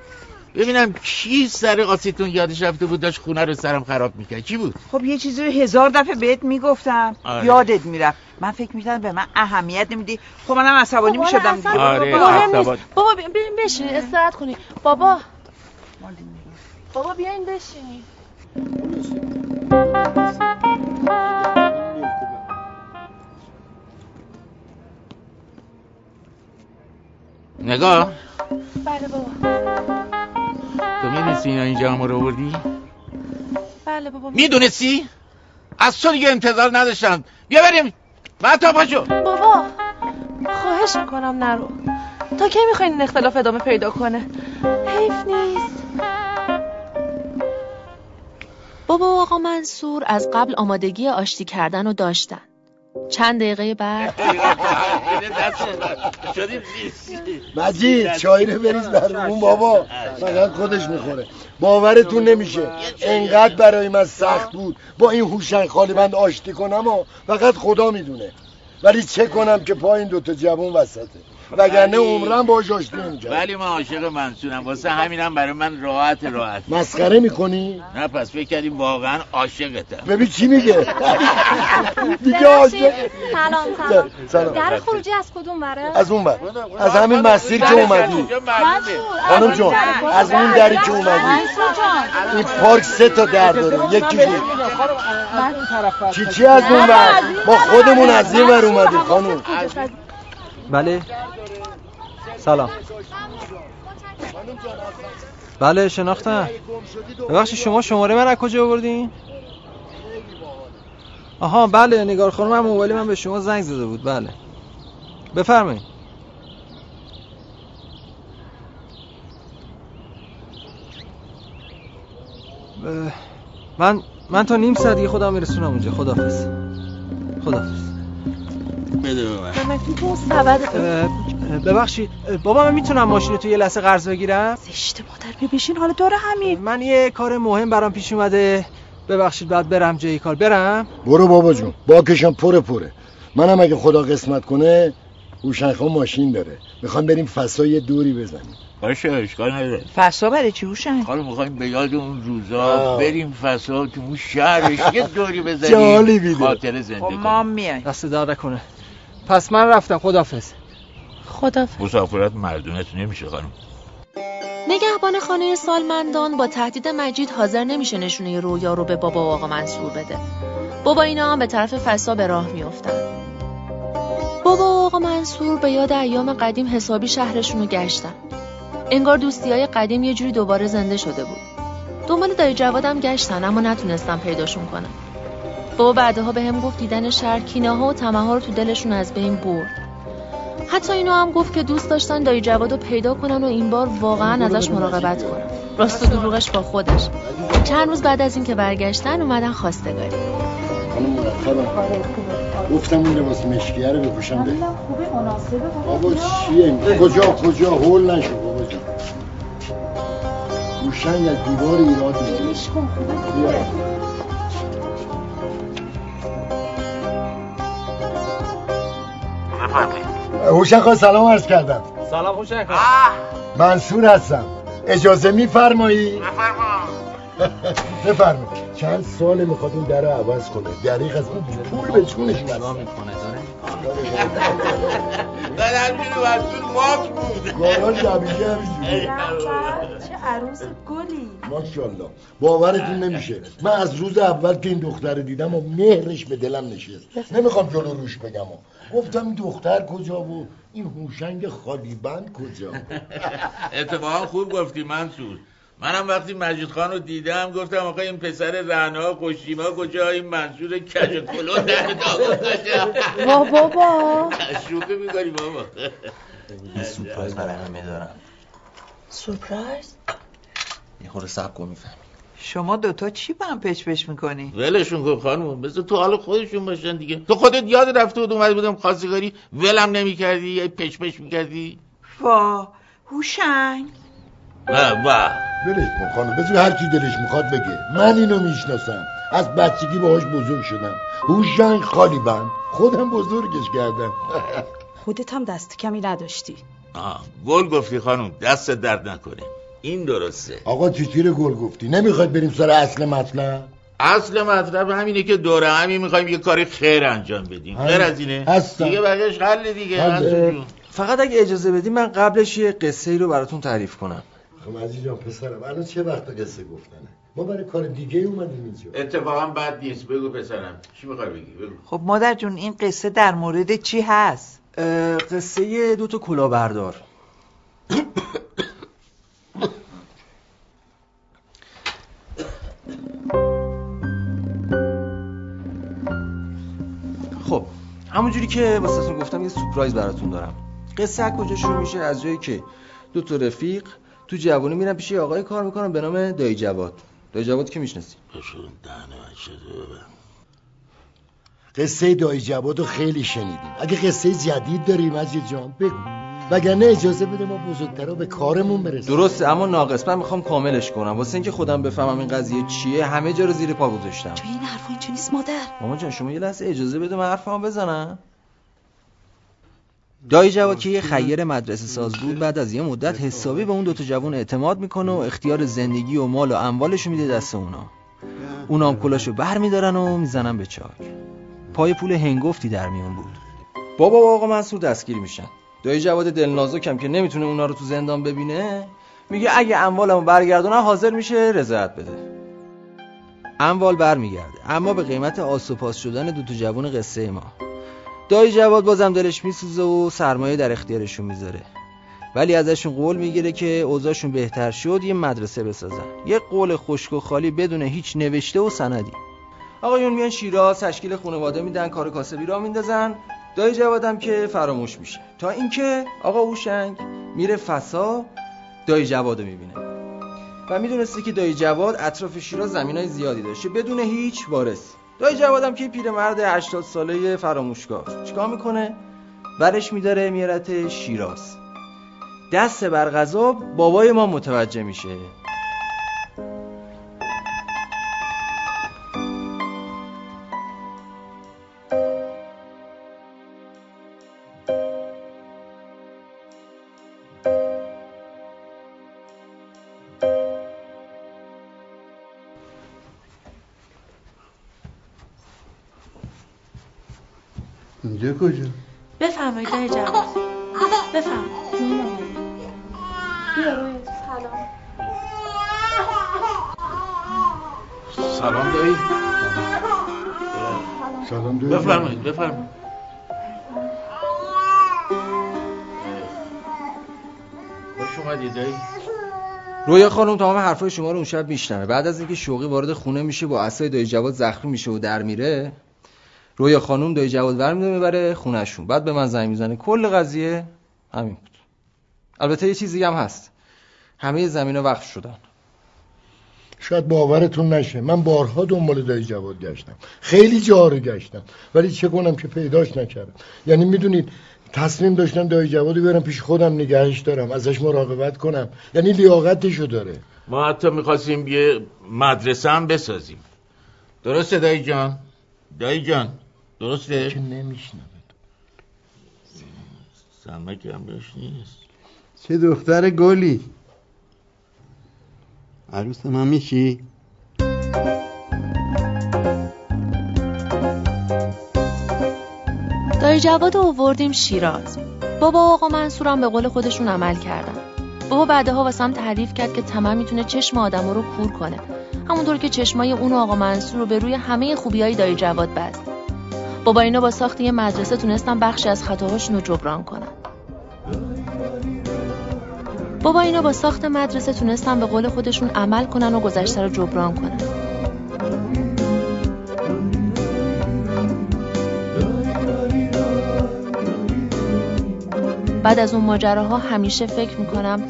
ببینم کی سر آسیتون یادش رفته بود داشت خونه رو سرم خراب می‌کرد. کی بود؟ خب یه چیزی رو هزار دفعه بهت می‌گفتم. آره. یادت می‌رفت. من فکر می‌کردم به من اهمیت نمیدی. خب منم عصبانی بابا، می‌شدم آره، مهم نیست. عصبانی. بابا بی- بیاین بشینین استراحت کنین بابا. بابا بیاین بشینین نگاه. بله بابا. تو می‌دونستی اینا اینجا هم رو بردی بله بابا می‌دونستی؟ از تو دیگه انتظار نداشتم. بیا بریم. من تا پاشو بابا خواهش می‌کنم نرو. تا کی می‌خواین این اختلاف ادامه پیدا کنه؟ حیف نیست. بابا و آقا منصور از قبل آمادگی آشتی کردن رو داشتن. چند دقیقه بعد؟ شدیم مجید چای رو بریز بر اون بابا. فقط خودش می‌خوره. باورتون نمیشه. انقدر برای من سخت بود. با این هوشنگ خالی بند آشتی کنم و فقط خدا می‌دونه. ولی چه کنم که پا این دوتا جوون وسطه. وگرنه ولی- عمرم باش آشتی نمی‌کرد ولی من عاشق منصورم. واسه همینم برای من راحت راحت. مسخره می‌کنی؟ نه پس فکر کردیم واقعا عاشقتم ببین چی میگه. دیگه عاشق. سلام سلام. در خروجی از کدوم بره؟ از اون بر از همین مسیر که اومدی. خانم جان از اون دری که اومدی. این پارک سه تا در داره. یکی بود چی چی از اون بر ما خودمون از این ور اومدیم خانم. بله. سلام. بله شناختم. ببخشید شما شماره من از کجا آوردین؟ آها بله نگار خانم من موبایل من به شما زنگ زده بود. بله. بفرمایید. من من تا نیم ساعت دیگه خودم میرسونم اونجا. خدافظ خدافظ بده به من. ببخشید بابا من می‌تونم ماشین تو یه لحظه قرض بگیرم؟ زشت مادر بشین حالا دور همین من یه کار مهم برام پیش اومده. ببخشید بعد برم جای کار. برم. برو بابا جون باکشم پره پره. منم اگه خدا قسمت کنه هوشنگ خان ماشین داره می‌خوام بریم فسا یه دوری بزنیم. باشه اشکال نداره. فسا برای چی هوشنگ؟ حالا می‌خوایم به یاد اون روزا آه. بریم فسا تو اون شهرش یه دوری بزنیم. جالبی ده. خاطر زنده خب کنیم. ما هم میایم. دست در نکنه. پس من رفتم خدافظ خدا مسافرت مردونت نمیشه خانم نگهبان خانه سالمندان با تهدید مجید حاضر نمیشه نشونه رویا رو به بابا و آقا منصور بده. بابا اینا هم به طرف فسا به راه میافتن. بابا و آقا منصور به یاد ایام قدیم حسابی شهرشون رو گشتن. انگار دوستی های قدیم یه جوری دوباره زنده شده بود. دنبال دایی جوادم گشتن اما نتونستم پیداشون کنم. بابا بعدها به هم گفت دیدن شهر کینه ها و طمع ها رو تو دلشون از بین برد. حتی اینو هم گفت که دوست داشتن دایی جواد رو پیدا کنن و این بار واقعا ازش مراقبت کنن. راست و دروغش با خودش. چند روز بعد از اینکه برگشتن اومدن خواستگاری. گفتم اون لباس مشکیه رو بپوشم مناسبه. بابا چیه؟ این؟ کجا کجا؟ هول نشو بابا جان. هوشنگ از دیوار ایراد می‌گیره. بیا. هوشنگ خان سلام عرض کردم. سلام خوشنگ منصور هستم. اجازه میفرمایی؟ بفرمایید. چند سال می‌خواد این در عوض کنه؟ دریغ از اون پول به چونش بسته بعد همینجوری مسئول ماک بود گاراژ جبیجه همینجوری چه عروس گلی. ماشاءالله. باورتون نمیشه. من از روز اول که این دختر دیدم و مهرش به دلم نشست. نمی‌خوام جلو روش بگم. و. گفتم این دختر کجا و این هوشنگ خالی بند کجا اتفاقا خوب گفتی منصور. منم وقتی مجید خان رو دیدم گفتم آقا این پسر رهنا کشیما کجا؟ این منصور کج کلو در کجا وا بابا شوخی می‌کنی بابا. یه سورپرایز برای همه دارم سورپرایز؟ یه خورده سب کن می‌فهمی. شما دوتا چی با هم پچ پچ می‌کنی؟ ولشون کن خانم بذار تو حال خودشون باشن دیگه. تو خودت یاد رفته بود اومد بودم خواستگاری ولم نمی‌کردی؟ یه پچ پچ می‌کردی؟ وا هوشنگ. با ولش کن خانم بذار هر کی دلش می‌خواد بگه. من اینو می‌شناسم. از بچگی باهاش بزرگ شدم. هوشنگ خالی بند. خودم بزرگش کردم. خودت هم دست کمی نداشتی. آه گل گفتی خانم دست درد نکنه. این درسته. آقا چیچی رو گل گفتی؟ نمی‌خواد بریم سر اصل مطلب؟ اصل مطلب همینه که دوره همین می‌خوایم یه کاری خیر انجام بدیم. غیر از اینه؟ هستم. دیگه بقیش حل دیگه. فقط اگه اجازه بدی من قبلش یه قصه ای رو براتون تعریف کنم. خب عزیز جان پسرم الان چه وقت قصه گفتنه؟ ما برای کار دیگه اومدیم اینجا. اتفاقا بد نیست. بگو پسرم چی می‌خوای بگی؟ بگو. خب مادر جون این قصه در مورد چی هست؟ قصه دو تا کلاهبردار خب همونجوری که واسهتون گفتم یه سورپرایز براتون دارم. قصه کجا شروع میشه؟ از جایی که دو تا رفیق تو جوانی میرن پیش آقای کار می‌کنن به نام دایی جواد. دایی جواد که می‌شناسی؟ بشون دهنه من شده ببن قصه دایی جواد رو خیلی شنیدیم. اگه قصه جدید داریم عزیز جان بگو. وگرنه اجازه بده ما بزرگترا به کارمون برسیم. درسته اما ناقص. من می‌خوام کاملش کنم. واسه اینکه خودم بفهمم این قضیه چیه همه جا رو زیر پا گذاشتم. این حرفا اینجا نیست مادر. مامان جان شما یه لحظه اجازه بده من حرفمو بزنم. دایی جواد که یه خیر مدرسه ساز بود بعد از یه مدت حسابی به اون دوتا جوان اعتماد می‌کنه و اختیار زندگی و مال و اموالشو میده دست اونا. اونا هم کلاشو بر میدارن و می‌زنن به چاک. پای پول هنگفتی در میون بود. بابا و آقا منصور دستگیر میشن. دایی جواد دلنازکم که نمی‌تونه اونا رو تو زندان ببینه میگه اگه اموالمو برگردونم حاضر میشه رضایت بده. اموال برمیگرده اما به قیمت آس و پاس شدن دو تا جوون قصه ما. دایی جواد بازم دلش میسوزه و سرمایه در اختیارشون می‌ذاره. ولی ازشون قول می‌گیره که اوضاعشون بهتر شد یه مدرسه بسازن. یه قول خشک و خالی بدون هیچ نوشته و سندی. آقایون میان شیراز تشکیل خانواده میدن کار کاسبی را میندازن. دایی جوادم که فراموش میشه. تا اینکه آقا اوشنگ میره فسا دایی جوادو می‌بینه. و می‌دونسته که دایی جواد اطراف شیراز زمینای زیادی داشته. بدون هیچ وارث. دایی جوادم که پیرمرد 80 ساله فراموشکار چیکار می‌کنه؟ برش میداره میارت شیراز. دست بر غذا بابای ما متوجه میشه. رویا خانم تمام حرفای شما رو اون شب میشنوه. بعد از اینکه شوقی وارد خونه میشه با عصای دایی جواد زخمی میشه و در میره رویا خانم دایی جواد ور می‌بره خونهشون. بعد به من زنگ می‌زنه. کل قضیه همین بود. البته یه چیزی هم هست. همه زمین وقف شدن. شاید باورتون نشه. من بارها دنبال دایی جواد گشتم. خیلی جا رو گشتم. ولی چه کنم که پیداش نکردم. یعنی می‌دونید تصمیم داشتم دایی جوادو برم پیش خودم نگهش دارم ازش مراقبت کنم. یعنی لیاقتشو داره. ما حتی می‌خواستیم یه مدرسه هم بسازیم. درسته دایی جان؟ دایی جان درسته؟ که نمیشنوه سمک هم بهش نیست. چه دختر گلی. عروس من میشی؟ دایی جواد آوردیم شیراز. بابا آقا منصورم به قول خودشون عمل کردن. بابا بعدها واسم تعریف کرد که تمام می‌تونه چشم آدم رو کور کنه. همونطور که چشمای اون و آقا منصور رو به روی همه خوبیای دایی جواد بست. بابا اینا با ساخت یه مدرسه تونستن بخشی از خطاهاشون رو جبران کنن. بابا اینا با ساخت مدرسه تونستن به قول خودشون عمل کنن و گذشته رو جبران کنن. بعد از اون ماجراها همیشه فکر می‌کنم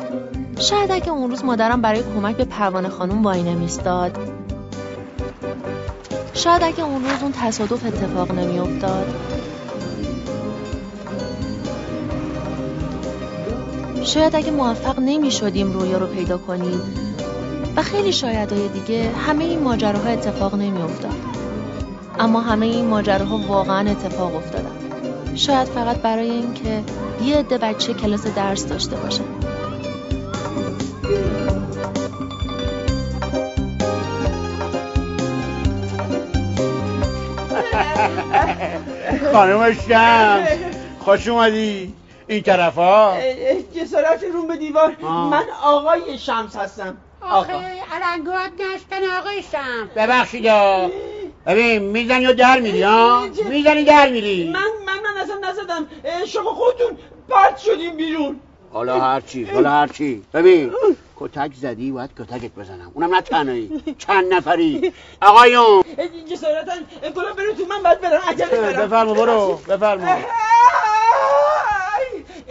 شاید اگه اون روز مادرم برای کمک به پروانه خانم وای نمیستاد شاید اگه اون روز اون تصادف اتفاق نمیافتاد. شاید اگه موفق نمی شدیم رویا رو پیدا کنیم و خیلی شایدهای دیگه همه این ماجراها اتفاق نمی افتاد. اما همه این ماجراها واقعا اتفاق افتادن. شاید فقط برای اینکه یه عده بچه کلاس درس داشته باشن. خانم شمس خوش اومدی. این طرف ها. جسارت روم به دیوار. من آقای شمس هستم. آقا. علنگوات نشکن آقای شم ببخشید. ببین می‌زنی و در میری ها می‌زنی در میری. من اصلا نزدم. شما خودتون پرت شدیم بیرون. حالا هرچی حالا هرچی. ببین کتک زدی باید کتکت بزنم. اونم نه تنهایی. چند نفری؟ آقایون. جسارتا گلم برو تو من باید برم. عجله برم. بفرما برو. بفرما.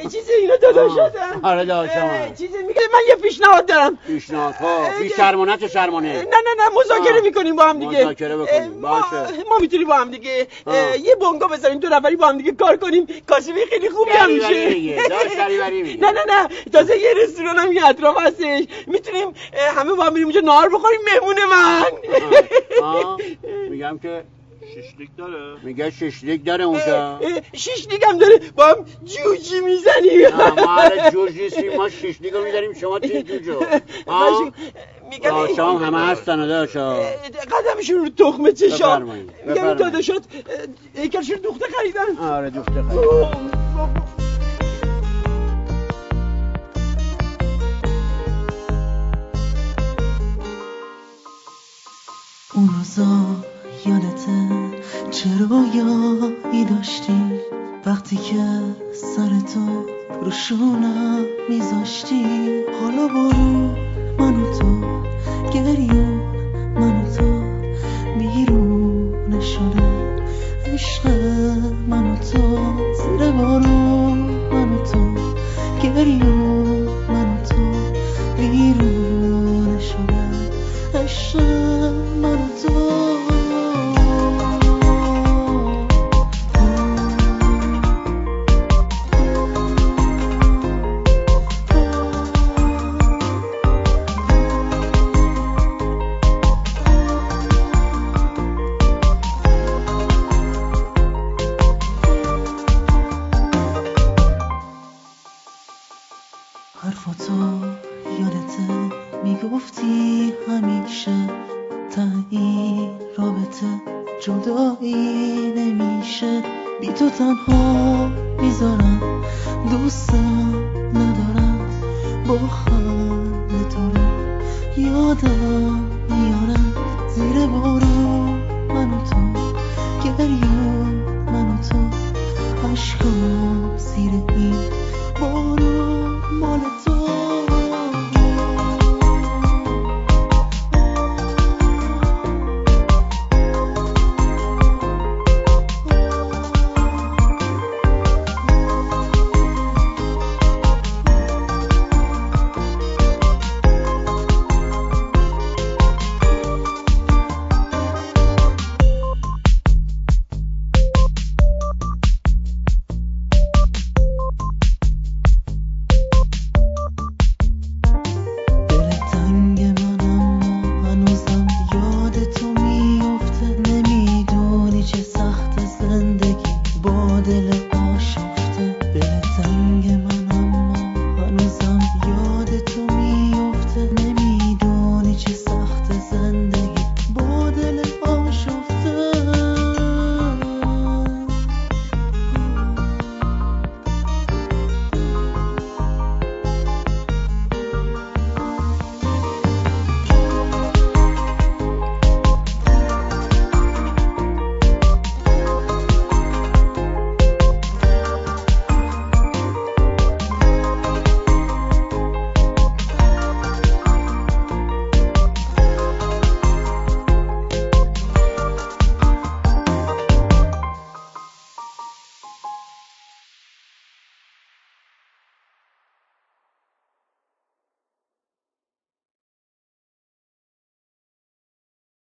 چیزی اینا داداشتم آره داداشم. چیزی میگه من یه پیشنهاد دارم. پیشنهاد؟ ها بی شرمانه چه شرمانه؟ نه نه نه مذاکره. می‌کنیم با هم دیگه. مذاکره بکنیم. باشه. ما می‌تونیم با هم دیگه. یه بونگو بزنیم دو نفری با هم دیگه کار کنیم. کاسبی خیلی خوبی هم میشه. نه نه نه تازه یه رستوران هم یه اطراف هستش. می‌تونیم همه با هم بریم اونجا نهار بخوریم مهمون من. میگم که ششلیک داره. میگه ششلیک داره اونجا اه، شیش دیگم داره. با هم جوجی می‌زنیم نه، ما اهل جوج نیستیم ما ششلیک رو میداریم شما چی جوجو؟ میگم داشتام همه هستن و داشتا قدمشون رو تخمه چشام بفرمایید، میگم این. داداشات هیکلشون دوخته خریدن. آره دوخته خریدن. اون روزا یادته چه رویایی داشتی؟ وقتی که سرتو رو شونم میذاشتی حالا برو من تو گریون من تو بیرون شده عشق من تو زیر بارون من تو گریون من تو بیرون